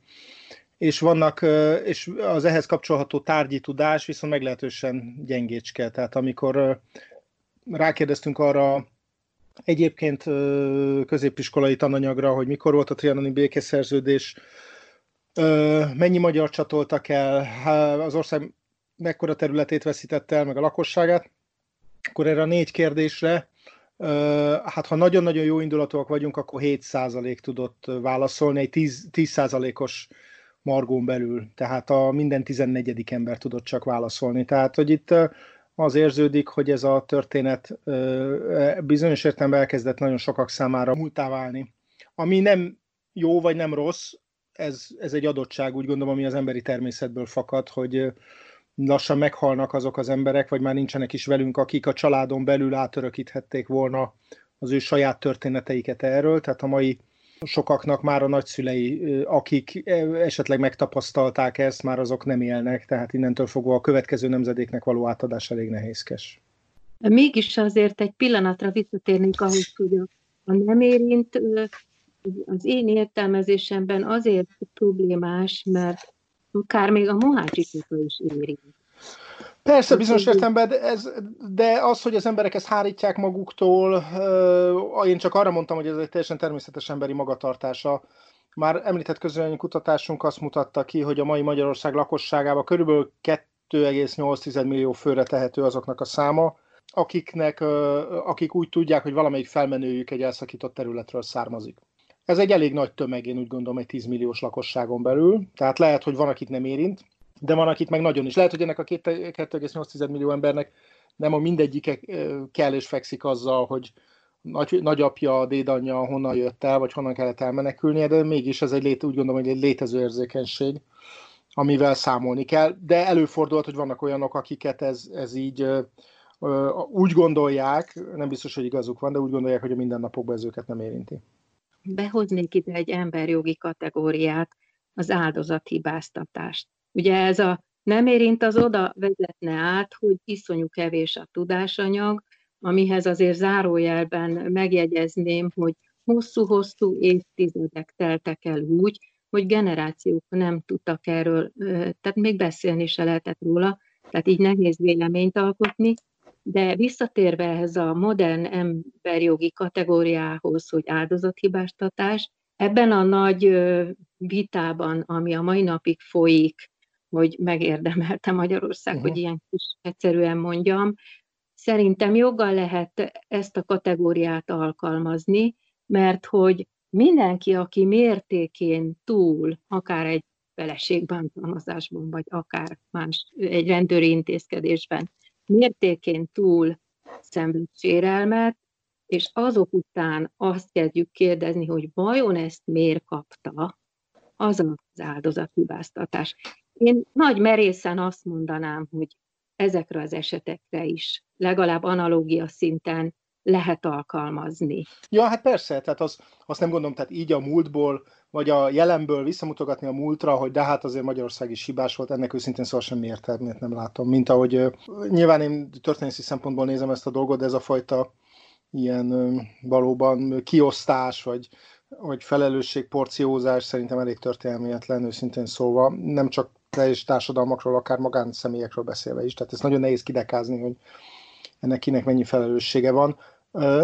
és vannak, és az ehhez kapcsolható tárgyi tudás viszont meglehetősen gyengécske. Tehát amikor rákérdeztünk arra egyébként középiskolai tananyagra, hogy mikor volt a trianoni békeszerződés, mennyi magyar csatoltak el, az ország mekkora területét veszítette el, meg a lakosságát, akkor erre a négy kérdésre, hát ha nagyon-nagyon jó indulatúak vagyunk, akkor 7% tudott válaszolni, egy 10, 10%-os margón belül, tehát a minden 14. ember tudott csak válaszolni. Tehát, hogy itt az érződik, hogy ez a történet bizonyos értelemben elkezdett nagyon sokak számára múltá válni. Ami nem jó vagy nem rossz, ez, ez egy adottság, úgy gondolom, ami az emberi természetből fakad, hogy lassan meghalnak azok az emberek, vagy már nincsenek is velünk, akik a családon belül átörökíthették volna az ő saját történeteiket erről. Tehát a mai sokaknak már a nagyszülei, akik esetleg megtapasztalták ezt, már azok nem élnek, tehát innentől fogva a következő nemzedéknek való átadás elég nehézkes. Mégis azért egy pillanatra visszatérnénk ahhoz, hogy a nem érint az én értelmezésemben azért problémás, mert akár még a mohácsítótól is érint. Persze, bizonyos értelemben, de, ez, de az, hogy az emberek ezt hárítják maguktól, én csak arra mondtam, hogy ez egy teljesen természetes emberi magatartása. Már említett közöljön kutatásunk azt mutatta ki, hogy a mai Magyarország lakosságában körülbelül 2,8 millió főre tehető azoknak a száma, akiknek, akik úgy tudják, hogy valamelyik felmenőjük egy elszakított területről származik. Ez egy elég nagy tömeg, én úgy gondolom, egy 10 milliós lakosságon belül, tehát lehet, hogy van, akit nem érint, de van, akit meg nagyon is. Lehet, hogy ennek a 2,8 millió embernek nem a mindegyike kell és fekszik azzal, hogy nagy, nagyapja, dédanyja honnan jött el, vagy honnan kellett elmenekülnie, de mégis ez egy lét, úgy gondolom, hogy egy létező érzékenység, amivel számolni kell. De előfordult, hogy vannak olyanok, akiket ez, ez így úgy gondolják, nem biztos, hogy igazuk van, de úgy gondolják, hogy a mindennapokban ez őket nem érinti. Behoznék ide egy emberjogi kategóriát, az áldozathibáztatást. Ugye ez a nem érint az oda vezetne át, hogy iszonyú kevés a tudásanyag, amihez azért zárójelben megjegyezném, hogy hosszú-hosszú évtizedek teltek el úgy, hogy generációk nem tudtak erről, tehát még beszélni se lehetett róla, tehát így nehéz véleményt alkotni, de visszatérve ehhez a modern emberjogi kategóriához, hogy áldozathibástatás, ebben a nagy vitában, ami a mai napig folyik, hogy megérdemelte Magyarország, uh-huh. hogy ilyen kis egyszerűen mondjam. Szerintem joggal lehet ezt a kategóriát alkalmazni, mert hogy mindenki, aki mértékén túl, akár egy feleségbántalmazásban, vagy akár más, egy rendőri intézkedésben, mértékén túl szenved sérelmet, és azok után azt kezdjük kérdezni, hogy vajon ezt miért kapta, az az áldozathibáztatás. Én nagy merészen azt mondanám, hogy ezekre az esetekre is legalább analógia szinten lehet alkalmazni. Ja, hát persze, tehát az, azt nem gondolom, tehát így a múltból, vagy a jelenből visszamutogatni a múltra, hogy de hát azért Magyarország is hibás volt, ennek őszintén szóval semmi értelmét nem látom. Mint ahogy nyilván én történészi szempontból nézem ezt a dolgot, de ez a fajta ilyen valóban kiosztás, vagy, vagy felelősségporciózás szerintem elég történelmietlen, őszintén szóval. Nem csak teljes társadalmakról, akár magánszemélyekről beszélve is. Tehát ez nagyon nehéz kidekázni, hogy ennek kinek mennyi felelőssége van.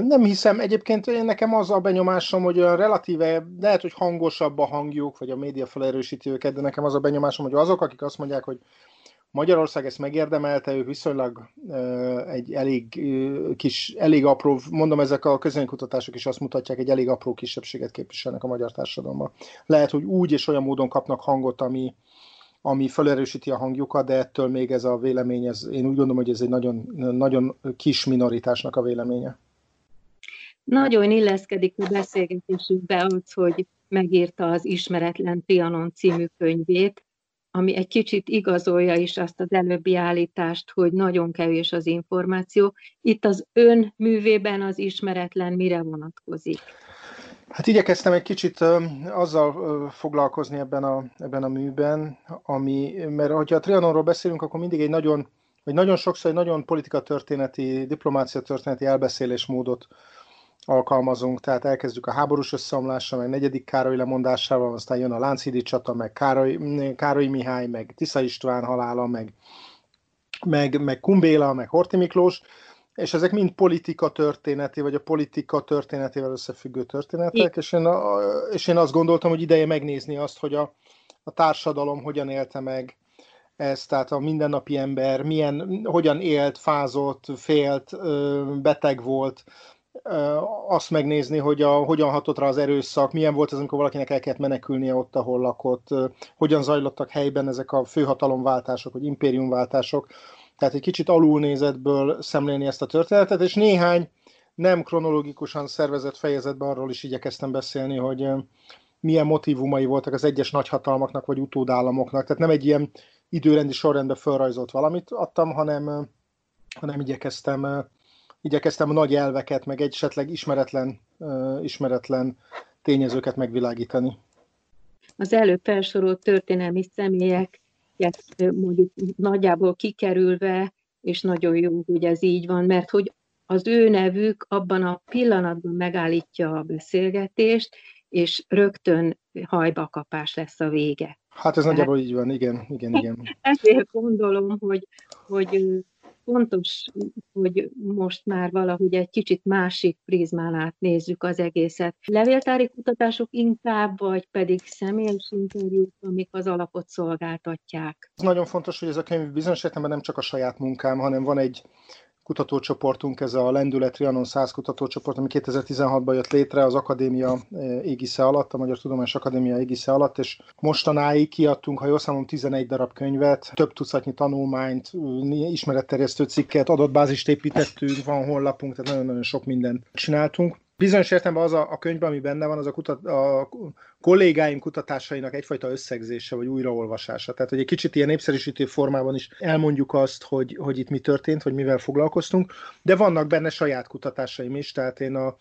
Nem hiszem, egyébként én nekem az a benyomásom, hogy olyan relatíve, lehet, hogy hangosabb a hangjuk, vagy a média felerősíti őket, de nekem az a benyomásom, hogy azok, akik azt mondják, hogy Magyarország ezt megérdemelte, ők viszonylag egy elég kis, elég apró, mondom, ezek a közönkutatások is azt mutatják, egy elég apró kisebbséget képviselnek a magyar társadalomban. Lehet, hogy úgy és olyan módon kapnak hangot, ami, ami felerősíti a hangjukat, de ettől még ez a vélemény, ez, én úgy gondolom, hogy ez egy nagyon, nagyon kis minoritásnak a véleménye. Nagyon illeszkedik a beszélgetésünkbe az, hogy megírta az Ismeretlen Trianon című könyvét, ami egy kicsit igazolja is azt az előbbi állítást, hogy nagyon kevés az információ. Itt az ön művében az ismeretlen mire vonatkozik? Hát igyekeztem egy kicsit azzal foglalkozni ebben a, ebben a műben, ami, mert ha a Trianonról beszélünk, akkor mindig egy nagyon, vagy nagyon sokszor egy nagyon politikatörténeti, diplomácia történeti elbeszélésmódot alkalmazunk, tehát elkezdjük a háborús összeomlással, meg negyedik Károly lemondásával, aztán jön a Lánchídi csata, meg Károly, Károly Mihály, meg Tisza István halála, meg, meg, meg Kumbéla, meg Horti Miklós, és ezek mind politika történeti, vagy a politika történetével összefüggő történetek, és én, és én azt gondoltam, hogy ideje megnézni azt, hogy a, a társadalom hogyan élte meg ezt, tehát a mindennapi ember milyen, hogyan élt, fázott, félt, beteg volt, azt megnézni, hogy a, hogyan hatott rá az erőszak, milyen volt ez, amikor valakinek el kellett menekülnie ott, ahol lakott, hogyan zajlottak helyben ezek a főhatalomváltások, vagy impériumváltások. Tehát egy kicsit alulnézetből szemlélni ezt a történetet, és néhány nem kronológikusan szervezett fejezetben arról is igyekeztem beszélni, hogy milyen motivumai voltak az egyes nagyhatalmaknak vagy utódállamoknak. Tehát nem egy ilyen időrendi sorrendben felrajzolt valamit adtam, hanem, hanem igyekeztem igyekeztem a nagy elveket, meg esetleg ismeretlen, ismeretlen tényezőket megvilágítani. Az előbb felsorolt történelmi személyek mondjuk nagyjából kikerülve, és nagyon jó, hogy ez így van, mert hogy az ő nevük abban a pillanatban megállítja a beszélgetést, és rögtön hajbakapás lesz a vége. Hát ez nagyjából így van, igen, igen, igen. (laughs) Ezért gondolom, hogy, hogy fontos, hogy most már valahogy egy kicsit másik prizmán át nézzük az egészet. Levéltári kutatások inkább, vagy pedig személyes interjúk, amik az alapot szolgáltatják? Nagyon fontos, hogy ez a könyv bizonyos értelemben nem csak a saját munkám, hanem van egy kutatócsoportunk, ez a Lendület Trianon 100 kutatócsoport, ami 2016-ban jött létre az akadémia eh, égisze alatt, a Magyar Tudományos Akadémia égisze alatt, és mostanáig kiadtunk, ha jól számom, 11 darab könyvet, több tucatnyi tanulmányt, ismeretterjesztő cikket, adatbázist építettünk, van honlapunk, tehát nagyon-nagyon sok mindent csináltunk. Bizonyos értelemben az a, a könyvben, ami benne van, az a, kutat, a kollégáim kutatásainak egyfajta összegzése vagy újraolvasása. Tehát, hogy egy kicsit ilyen népszerűsítő formában is elmondjuk azt, hogy, hogy itt mi történt, vagy mivel foglalkoztunk, de vannak benne saját kutatásaim is, tehát én a,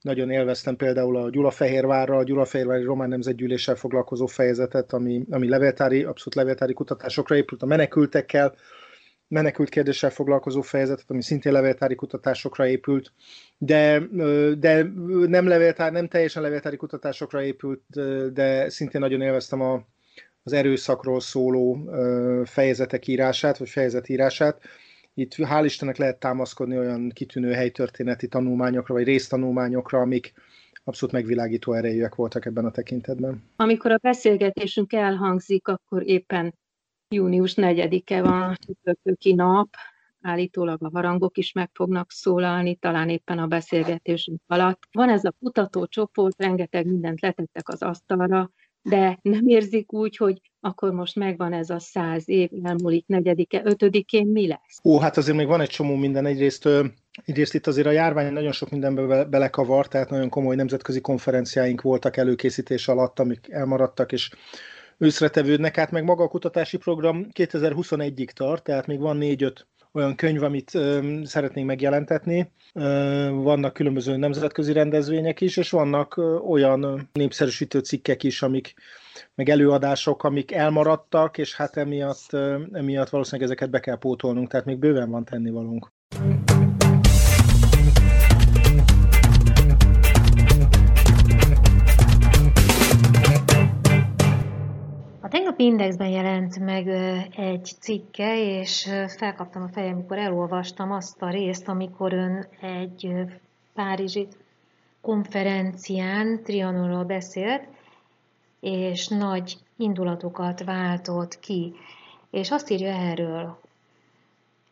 nagyon élveztem például a Gyulafehérvárral, a Gyulafehérvári Román Nemzetgyűléssel foglalkozó fejezetet, ami, ami levéltári, abszolút levéltári kutatásokra épült a menekültekkel, menekült kérdéssel foglalkozó fejezetet, ami szintén levéltári kutatásokra épült, de, de nem, levéltár, nem teljesen levéltári kutatásokra épült, de szintén nagyon élveztem a, az erőszakról szóló fejezetek írását, vagy fejezetírását. Itt hál' Istennek lehet támaszkodni olyan kitűnő helytörténeti tanulmányokra, vagy résztanulmányokra, amik abszolút megvilágító erejűek voltak ebben a tekintetben. Amikor a beszélgetésünk elhangzik, akkor éppen június 4-e van, csütörtöki nap, állítólag a harangok is meg fognak szólalni, talán éppen a beszélgetésünk alatt. Van ez a kutatócsoport, rengeteg mindent letettek az asztalra, de nem érzik úgy, hogy akkor most megvan ez a száz év, elmúlik negyedike, ötödikén mi lesz? Ó, hát azért még van egy csomó minden. Egyrészt, egyrészt itt azért a járvány nagyon sok mindenbe belekavar, tehát nagyon komoly nemzetközi konferenciáink voltak előkészítés alatt, amik elmaradtak, és őszre tevődnek át, meg maga a kutatási program 2021-ig tart, tehát még van négy-öt olyan könyv, amit ö, szeretnénk megjelentetni. Ö, vannak különböző nemzetközi rendezvények is, és vannak ö, olyan népszerűsítő cikkek is, amik meg előadások, amik elmaradtak, és hát emiatt, emiatt valószínűleg ezeket be kell pótolnunk, tehát még bőven van tennivalónk. Tegnapi indexben jelent meg egy cikke, és felkaptam a fejem, amikor elolvastam azt a részt, amikor ön egy párizsi konferencián Trianonról beszélt, és nagy indulatokat váltott ki. És azt írja erről,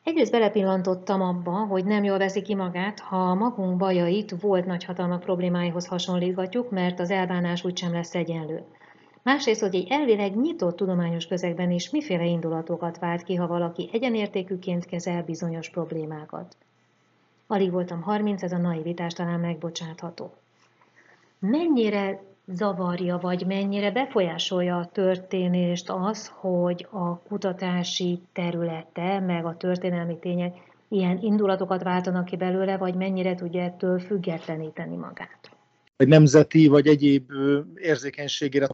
Egyrészt belepillantottam abba, hogy nem jól veszi ki magát, ha magunk bajait volt nagyhatalmak problémáihoz hasonlítgatjuk, mert az elbánás úgysem lesz egyenlő. Másrészt, hogy egy elvileg nyitott tudományos közegben is miféle indulatokat vált ki, ha valaki egyenértékűként kezel bizonyos problémákat. Alig voltam 30, ez a naivitás talán megbocsátható. Mennyire zavarja, vagy mennyire befolyásolja a történést az, hogy a kutatási területe, meg a történelmi tények ilyen indulatokat váltanak ki belőle, vagy mennyire tudja ettől függetleníteni magát? vagy nemzeti, vagy egyéb érzékenységére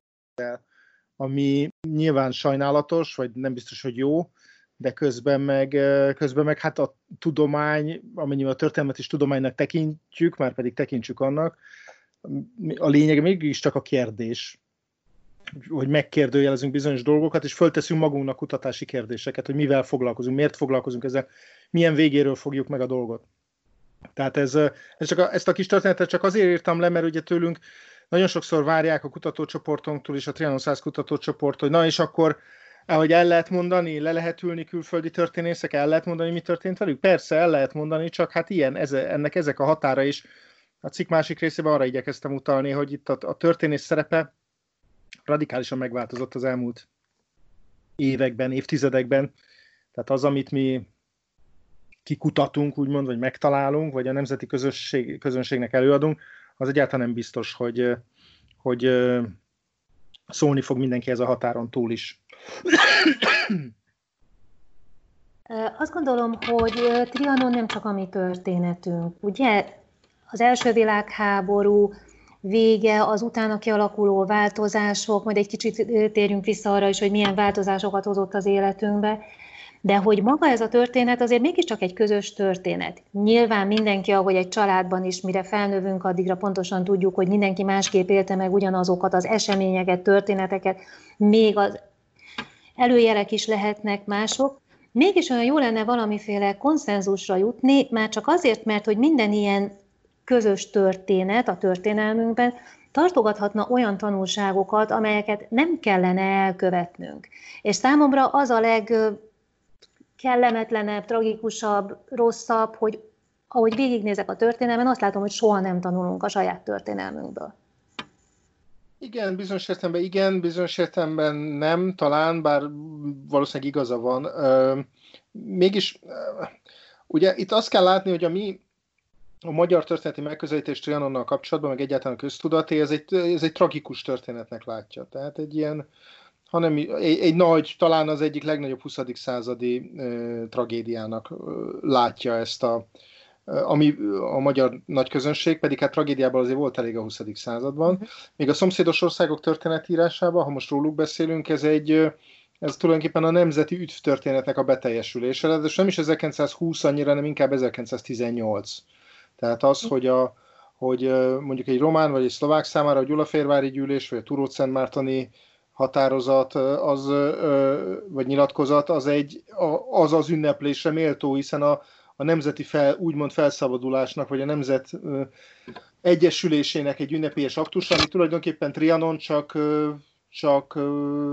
ami nyilván sajnálatos, vagy nem biztos, hogy jó, de közben meg, közben meg hát a tudomány, amennyivel a történelmet is tudománynak tekintjük, már pedig tekintsük annak, a lényeg mégis csak a kérdés, hogy megkérdőjelezünk bizonyos dolgokat, és fölteszünk magunknak kutatási kérdéseket, hogy mivel foglalkozunk, miért foglalkozunk ezzel, milyen végéről fogjuk meg a dolgot. Tehát ez, ez csak a, ezt a kis történetet csak azért írtam le, mert ugye tőlünk nagyon sokszor várják a kutatócsoportunktól és a Trianon 100 kutatócsoport, hogy na és akkor hogy el lehet mondani, le lehet ülni külföldi történészek, el lehet mondani, mi történt velük? Persze, el lehet mondani, csak hát ilyen, ez, ennek ezek a határa is. A cikk másik részében arra igyekeztem utalni, hogy itt a, a történész szerepe radikálisan megváltozott az elmúlt években, évtizedekben. Tehát az, amit mi kikutatunk, úgymond, vagy megtalálunk, vagy a nemzeti közösség, közönségnek előadunk, az egyáltalán nem biztos, hogy, hogy szólni fog mindenki ez a határon túl is. Azt gondolom, hogy Trianon nem csak a mi történetünk. Ugye az első világháború vége, az utána kialakuló változások, majd egy kicsit térjünk vissza arra is, hogy milyen változásokat hozott az életünkbe, de hogy maga ez a történet azért mégiscsak egy közös történet. Nyilván mindenki, ahogy egy családban is, mire felnövünk, addigra pontosan tudjuk, hogy mindenki másképp élte meg ugyanazokat az eseményeket, történeteket, még az előjelek is lehetnek mások, mégis olyan jó lenne valamiféle konszenzusra jutni, már csak azért, mert hogy minden ilyen közös történet a történelmünkben tartogathatna olyan tanulságokat, amelyeket nem kellene elkövetnünk. És számomra az a legkellemetlenebb, tragikusabb, rosszabb, hogy ahogy végignézek a történelmen, azt látom, hogy soha nem tanulunk a saját történelmünkből. Igen, bizonyos értelemben igen, bizonyos értelemben nem, talán, bár valószínűleg igaza van. Mégis, ugye itt azt kell látni, hogy a mi a magyar történeti megközelítés Trianonnal kapcsolatban, meg egyáltalán a köztudati, ez egy, ez egy tragikus történetnek látja. Tehát egy ilyen, hanem egy, egy nagy, talán az egyik legnagyobb 20. századi e, tragédiának e, látja ezt a, ami a magyar nagy közönség, pedig hát tragédiában azért volt elég a 20. században. Mhm. Még a szomszédos országok történetírásában, ha most róluk beszélünk, ez egy ez tulajdonképpen a nemzeti üdv történetnek a beteljesülése, de nem is 1920 annyira, hanem inkább 1918. Tehát az, hogy, a, hogy mondjuk egy román vagy egy szlovák számára a Gyulaférvári gyűlés, vagy a Turót-Szentmártoni határozat, az, vagy nyilatkozat, az, egy, az az ünneplésre méltó, hiszen a, a nemzeti fel, úgymond felszabadulásnak, vagy a nemzet egyesülésének egy ünnepélyes aktus, ami tulajdonképpen Trianon csak, csak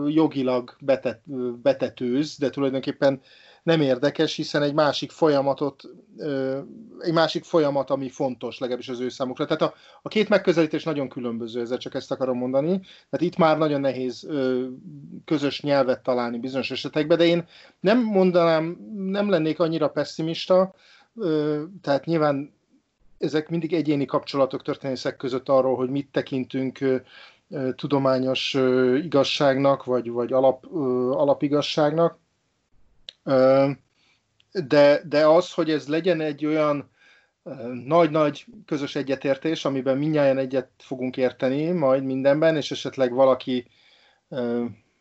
jogilag betet, betetőz, de tulajdonképpen nem érdekes, hiszen egy másik folyamatot, egy másik folyamat, ami fontos, legalábbis az ő számukra. Tehát a, a két megközelítés nagyon különböző, ezzel csak ezt akarom mondani. Tehát itt már nagyon nehéz közös nyelvet találni bizonyos esetekben, de én nem mondanám, nem lennék annyira pessimista, tehát nyilván ezek mindig egyéni kapcsolatok történészek között arról, hogy mit tekintünk tudományos igazságnak, vagy, vagy alap, alapigazságnak de, de az, hogy ez legyen egy olyan nagy-nagy közös egyetértés, amiben minnyáján egyet fogunk érteni majd mindenben, és esetleg valaki,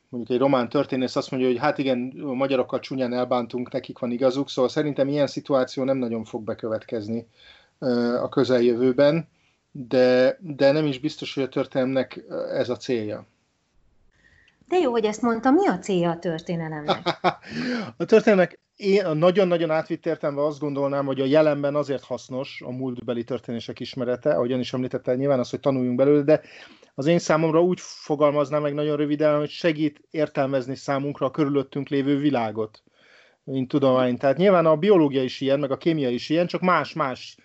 mondjuk egy román történész azt mondja, hogy hát igen, a magyarokkal csúnyán elbántunk, nekik van igazuk, szóval szerintem ilyen szituáció nem nagyon fog bekövetkezni a közeljövőben, de, de nem is biztos, hogy a történelmnek ez a célja. De jó, hogy ezt mondta, mi a célja a történelemnek? (laughs) a történelemnek én nagyon-nagyon átvitt értelemben azt gondolnám, hogy a jelenben azért hasznos a múltbeli történések ismerete, ahogyan is említette, nyilván az, hogy tanuljunk belőle, de az én számomra úgy fogalmaznám meg nagyon röviden, hogy segít értelmezni számunkra a körülöttünk lévő világot, mint tudomány. Tehát nyilván a biológia is ilyen, meg a kémia is ilyen, csak más-más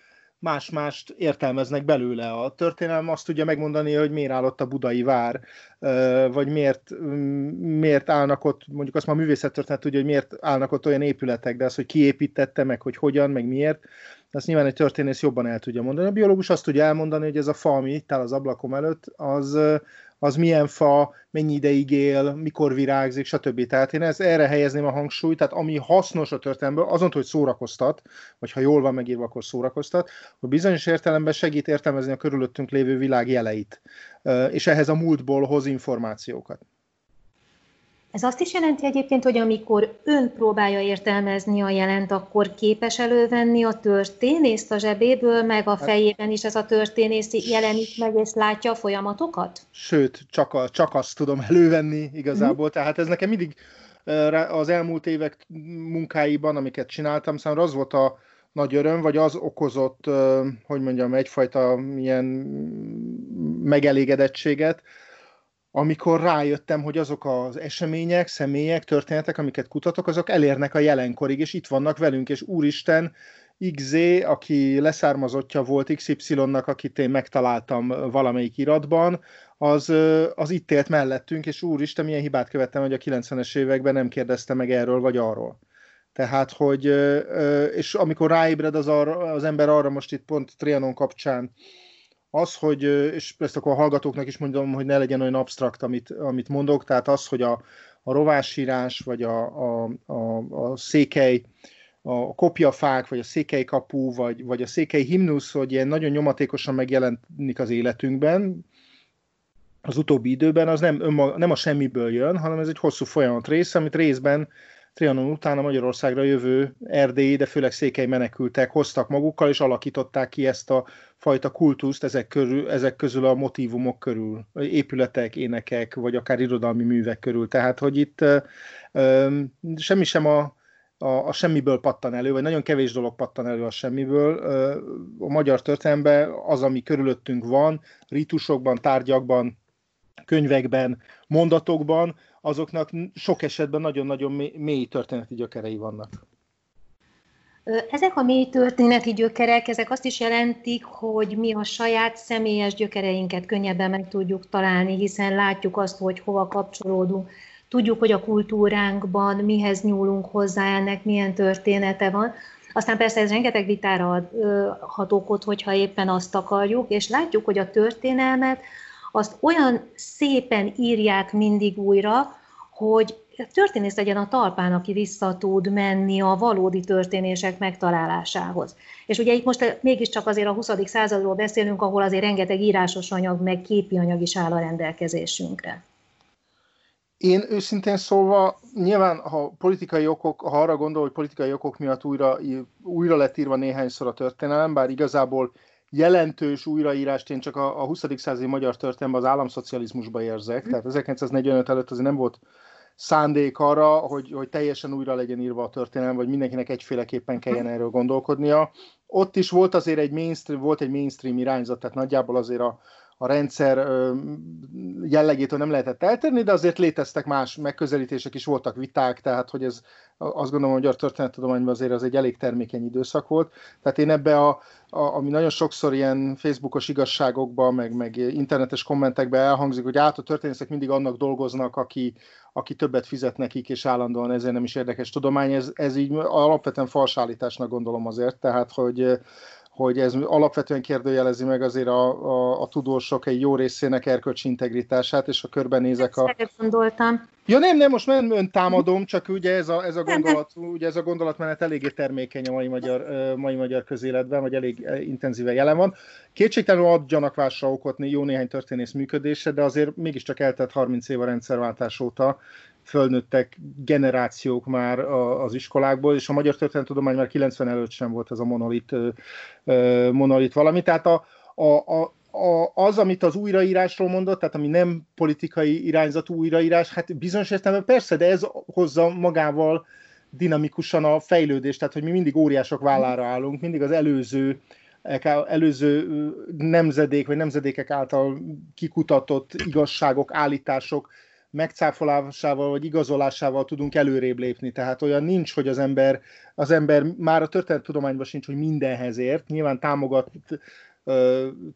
más-mást értelmeznek belőle. A történelem azt tudja megmondani, hogy miért állott a budai vár, vagy miért, miért állnak ott, mondjuk azt már a művészettörténet tudja, hogy miért állnak ott olyan épületek, de az, hogy ki építette, meg hogy hogyan, meg miért, azt nyilván egy történész jobban el tudja mondani. A biológus azt tudja elmondani, hogy ez a fa, ami itt áll az ablakom előtt, az, az milyen fa, mennyi ideig él, mikor virágzik, stb. Tehát én ez, erre helyezném a hangsúlyt, tehát ami hasznos a történelemből, azon, hogy szórakoztat, vagy ha jól van megírva, akkor szórakoztat, hogy bizonyos értelemben segít értelmezni a körülöttünk lévő világ jeleit, és ehhez a múltból hoz információkat. Ez azt is jelenti egyébként, hogy amikor ön próbálja értelmezni a jelent, akkor képes elővenni a történészt a zsebéből, meg a hát- fejében is ez a történész jelenik meg, és látja a folyamatokat? Sőt, csak, a, csak azt tudom elővenni igazából. Mm. Tehát ez nekem mindig az elmúlt évek munkáiban, amiket csináltam, számomra az volt a nagy öröm, vagy az okozott, hogy mondjam, egyfajta ilyen megelégedettséget, amikor rájöttem, hogy azok az események, személyek, történetek, amiket kutatok, azok elérnek a jelenkorig, és itt vannak velünk, és úristen, XZ, aki leszármazottja volt XY-nak, akit én megtaláltam valamelyik iratban, az, az itt élt mellettünk, és úristen, milyen hibát követtem, hogy a 90-es években nem kérdezte meg erről vagy arról. Tehát, hogy, és amikor ráébred az, arra, az ember arra most itt pont Trianon kapcsán, az, hogy, és ezt akkor a hallgatóknak is mondom, hogy ne legyen olyan absztrakt, amit, amit mondok, tehát az, hogy a, a rovásírás, vagy a, a, a, a székely, a kopjafák, vagy a székely kapu, vagy, vagy a székely himnusz, hogy ilyen nagyon nyomatékosan megjelenik az életünkben, az utóbbi időben, az nem, önmaga, nem a semmiből jön, hanem ez egy hosszú folyamat része, amit részben Trianon után a Magyarországra jövő erdélyi, de főleg székely menekültek hoztak magukkal, és alakították ki ezt a fajta kultuszt ezek, körül, ezek közül a motivumok körül, épületek, énekek, vagy akár irodalmi művek körül. Tehát, hogy itt ö, semmi sem a, a, a semmiből pattan elő, vagy nagyon kevés dolog pattan elő a semmiből. A magyar történelemben az, ami körülöttünk van, ritusokban, tárgyakban, könyvekben, mondatokban, azoknak sok esetben nagyon-nagyon mély történeti gyökerei vannak. Ezek a mély történeti gyökerek, ezek azt is jelentik, hogy mi a saját személyes gyökereinket könnyebben meg tudjuk találni, hiszen látjuk azt, hogy hova kapcsolódunk. Tudjuk, hogy a kultúránkban mihez nyúlunk hozzá, ennek milyen története van. Aztán persze ez rengeteg vitára adhat okot, hogyha éppen azt akarjuk, és látjuk, hogy a történelmet azt olyan szépen írják mindig újra, hogy történész legyen a talpán, aki vissza tud menni a valódi történések megtalálásához. És ugye itt most mégiscsak azért a 20. századról beszélünk, ahol azért rengeteg írásos anyag, meg képi anyag is áll a rendelkezésünkre. Én őszintén szólva, nyilván, ha politikai okok, ha arra gondol, hogy politikai okok miatt újra, újra lett írva néhányszor a történelem, bár igazából jelentős újraírást én csak a, a 20. századi magyar történelemben az államszocializmusba érzek. Tehát 1945 előtt azért nem volt szándék arra, hogy, hogy teljesen újra legyen írva a történelem, vagy mindenkinek egyféleképpen kelljen erről gondolkodnia. Ott is volt azért egy mainstream, volt egy mainstream irányzat, tehát nagyjából azért a, a rendszer jellegétől nem lehetett eltérni, de azért léteztek más megközelítések is, voltak viták, tehát hogy ez azt gondolom, hogy a történettudományban azért az egy elég termékeny időszak volt. Tehát én ebbe a, a ami nagyon sokszor ilyen Facebookos igazságokban, meg, meg internetes kommentekben elhangzik, hogy át a történészek mindig annak dolgoznak, aki, aki többet fizet nekik, és állandóan ezért nem is érdekes tudomány. Ez, ez így alapvetően falsállításnak gondolom azért, tehát hogy hogy ez alapvetően kérdőjelezi meg azért a, a, a tudósok egy jó részének erkölcsi integritását, és a körbenézek a... gondoltam. Ja nem, nem, most nem ön támadom, csak ugye ez a, ez a gondolat, ugye ez a gondolatmenet eléggé termékeny a mai magyar, mai magyar közéletben, vagy elég intenzíven jelen van. Kétségtelenül ad gyanakvásra okot jó néhány történész működése, de azért mégiscsak eltett 30 év a rendszerváltás óta, fölnőttek generációk már az iskolákból, és a magyar történettudomány már 90 előtt sem volt ez a monolit, monolit valami. Tehát a, a, a, a, az, amit az újraírásról mondott, tehát ami nem politikai irányzatú újraírás, hát bizonyos értelemben persze, de ez hozza magával dinamikusan a fejlődést, tehát hogy mi mindig óriások vállára állunk, mindig az előző előző nemzedék vagy nemzedékek által kikutatott igazságok, állítások megcáfolásával vagy igazolásával tudunk előrébb lépni. Tehát olyan nincs, hogy az ember, az ember már a történettudományban sincs, hogy mindenhez ért. Nyilván támogat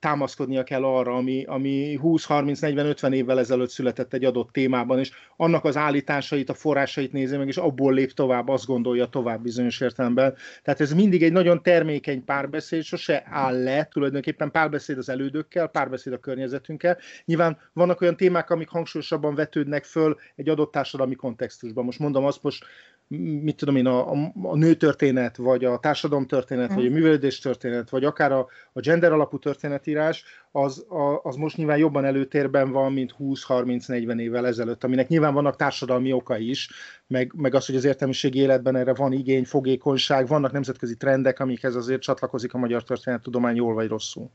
támaszkodnia kell arra, ami, ami 20, 30, 40, 50 évvel ezelőtt született egy adott témában, és annak az állításait, a forrásait nézi meg, és abból lép tovább, azt gondolja tovább bizonyos értelemben. Tehát ez mindig egy nagyon termékeny párbeszéd, sose áll le, tulajdonképpen párbeszéd az elődökkel, párbeszéd a környezetünkkel. Nyilván vannak olyan témák, amik hangsúlyosabban vetődnek föl egy adott társadalmi kontextusban. Most mondom azt, most mit tudom én, a, a, a nőtörténet, vagy a társadalomtörténet, vagy a művelődés történet, vagy akár a, a gender alapú történetírás, az, a, az most nyilván jobban előtérben van, mint 20-30-40 évvel ezelőtt, aminek nyilván vannak társadalmi okai is, meg, meg az, hogy az értelmiségi életben erre van igény, fogékonyság, vannak nemzetközi trendek, amikhez azért csatlakozik a magyar történettudomány jól vagy rosszul.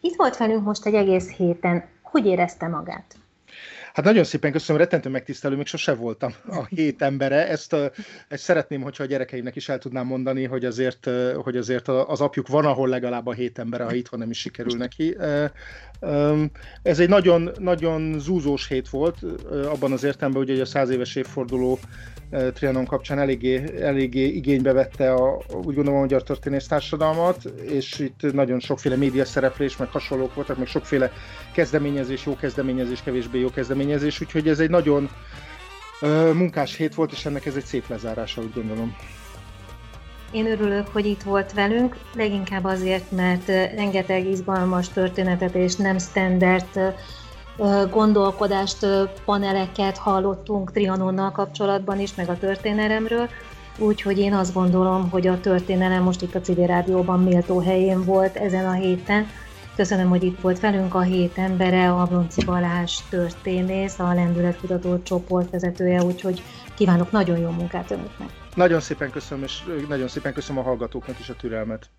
Itt volt velünk most egy egész héten. Hogy érezte magát? Hát nagyon szépen köszönöm, rettentő megtisztelő, még sose voltam a hét embere. Ezt, ezt szeretném, hogyha a gyerekeimnek is el tudnám mondani, hogy azért, hogy azért az apjuk van, ahol legalább a hét embere, ha itthon nem is sikerül neki. Ez egy nagyon, nagyon zúzós hét volt, abban az értelemben, hogy a száz éves évforduló Trianon kapcsán eléggé, eléggé igénybe vette a, úgy gondolom a magyar történész társadalmat, és itt nagyon sokféle média szereplés, meg hasonlók voltak, meg sokféle kezdeményezés, jó kezdeményezés, kevésbé jó kezdeményezés, úgyhogy ez egy nagyon munkás hét volt, és ennek ez egy szép lezárása, úgy gondolom. Én örülök, hogy itt volt velünk, leginkább azért, mert rengeteg izgalmas történetet és nem standard gondolkodást, paneleket hallottunk Trianonnal kapcsolatban is, meg a történelemről, úgyhogy én azt gondolom, hogy a történelem most itt a civil rádióban méltó helyén volt ezen a héten. Köszönöm, hogy itt volt velünk a hét embere, a Bronci Balázs történész, a Lendületkutató csoport vezetője, úgyhogy kívánok nagyon jó munkát önöknek. Nagyon szépen köszönöm, és nagyon szépen köszönöm a hallgatóknak is a türelmet.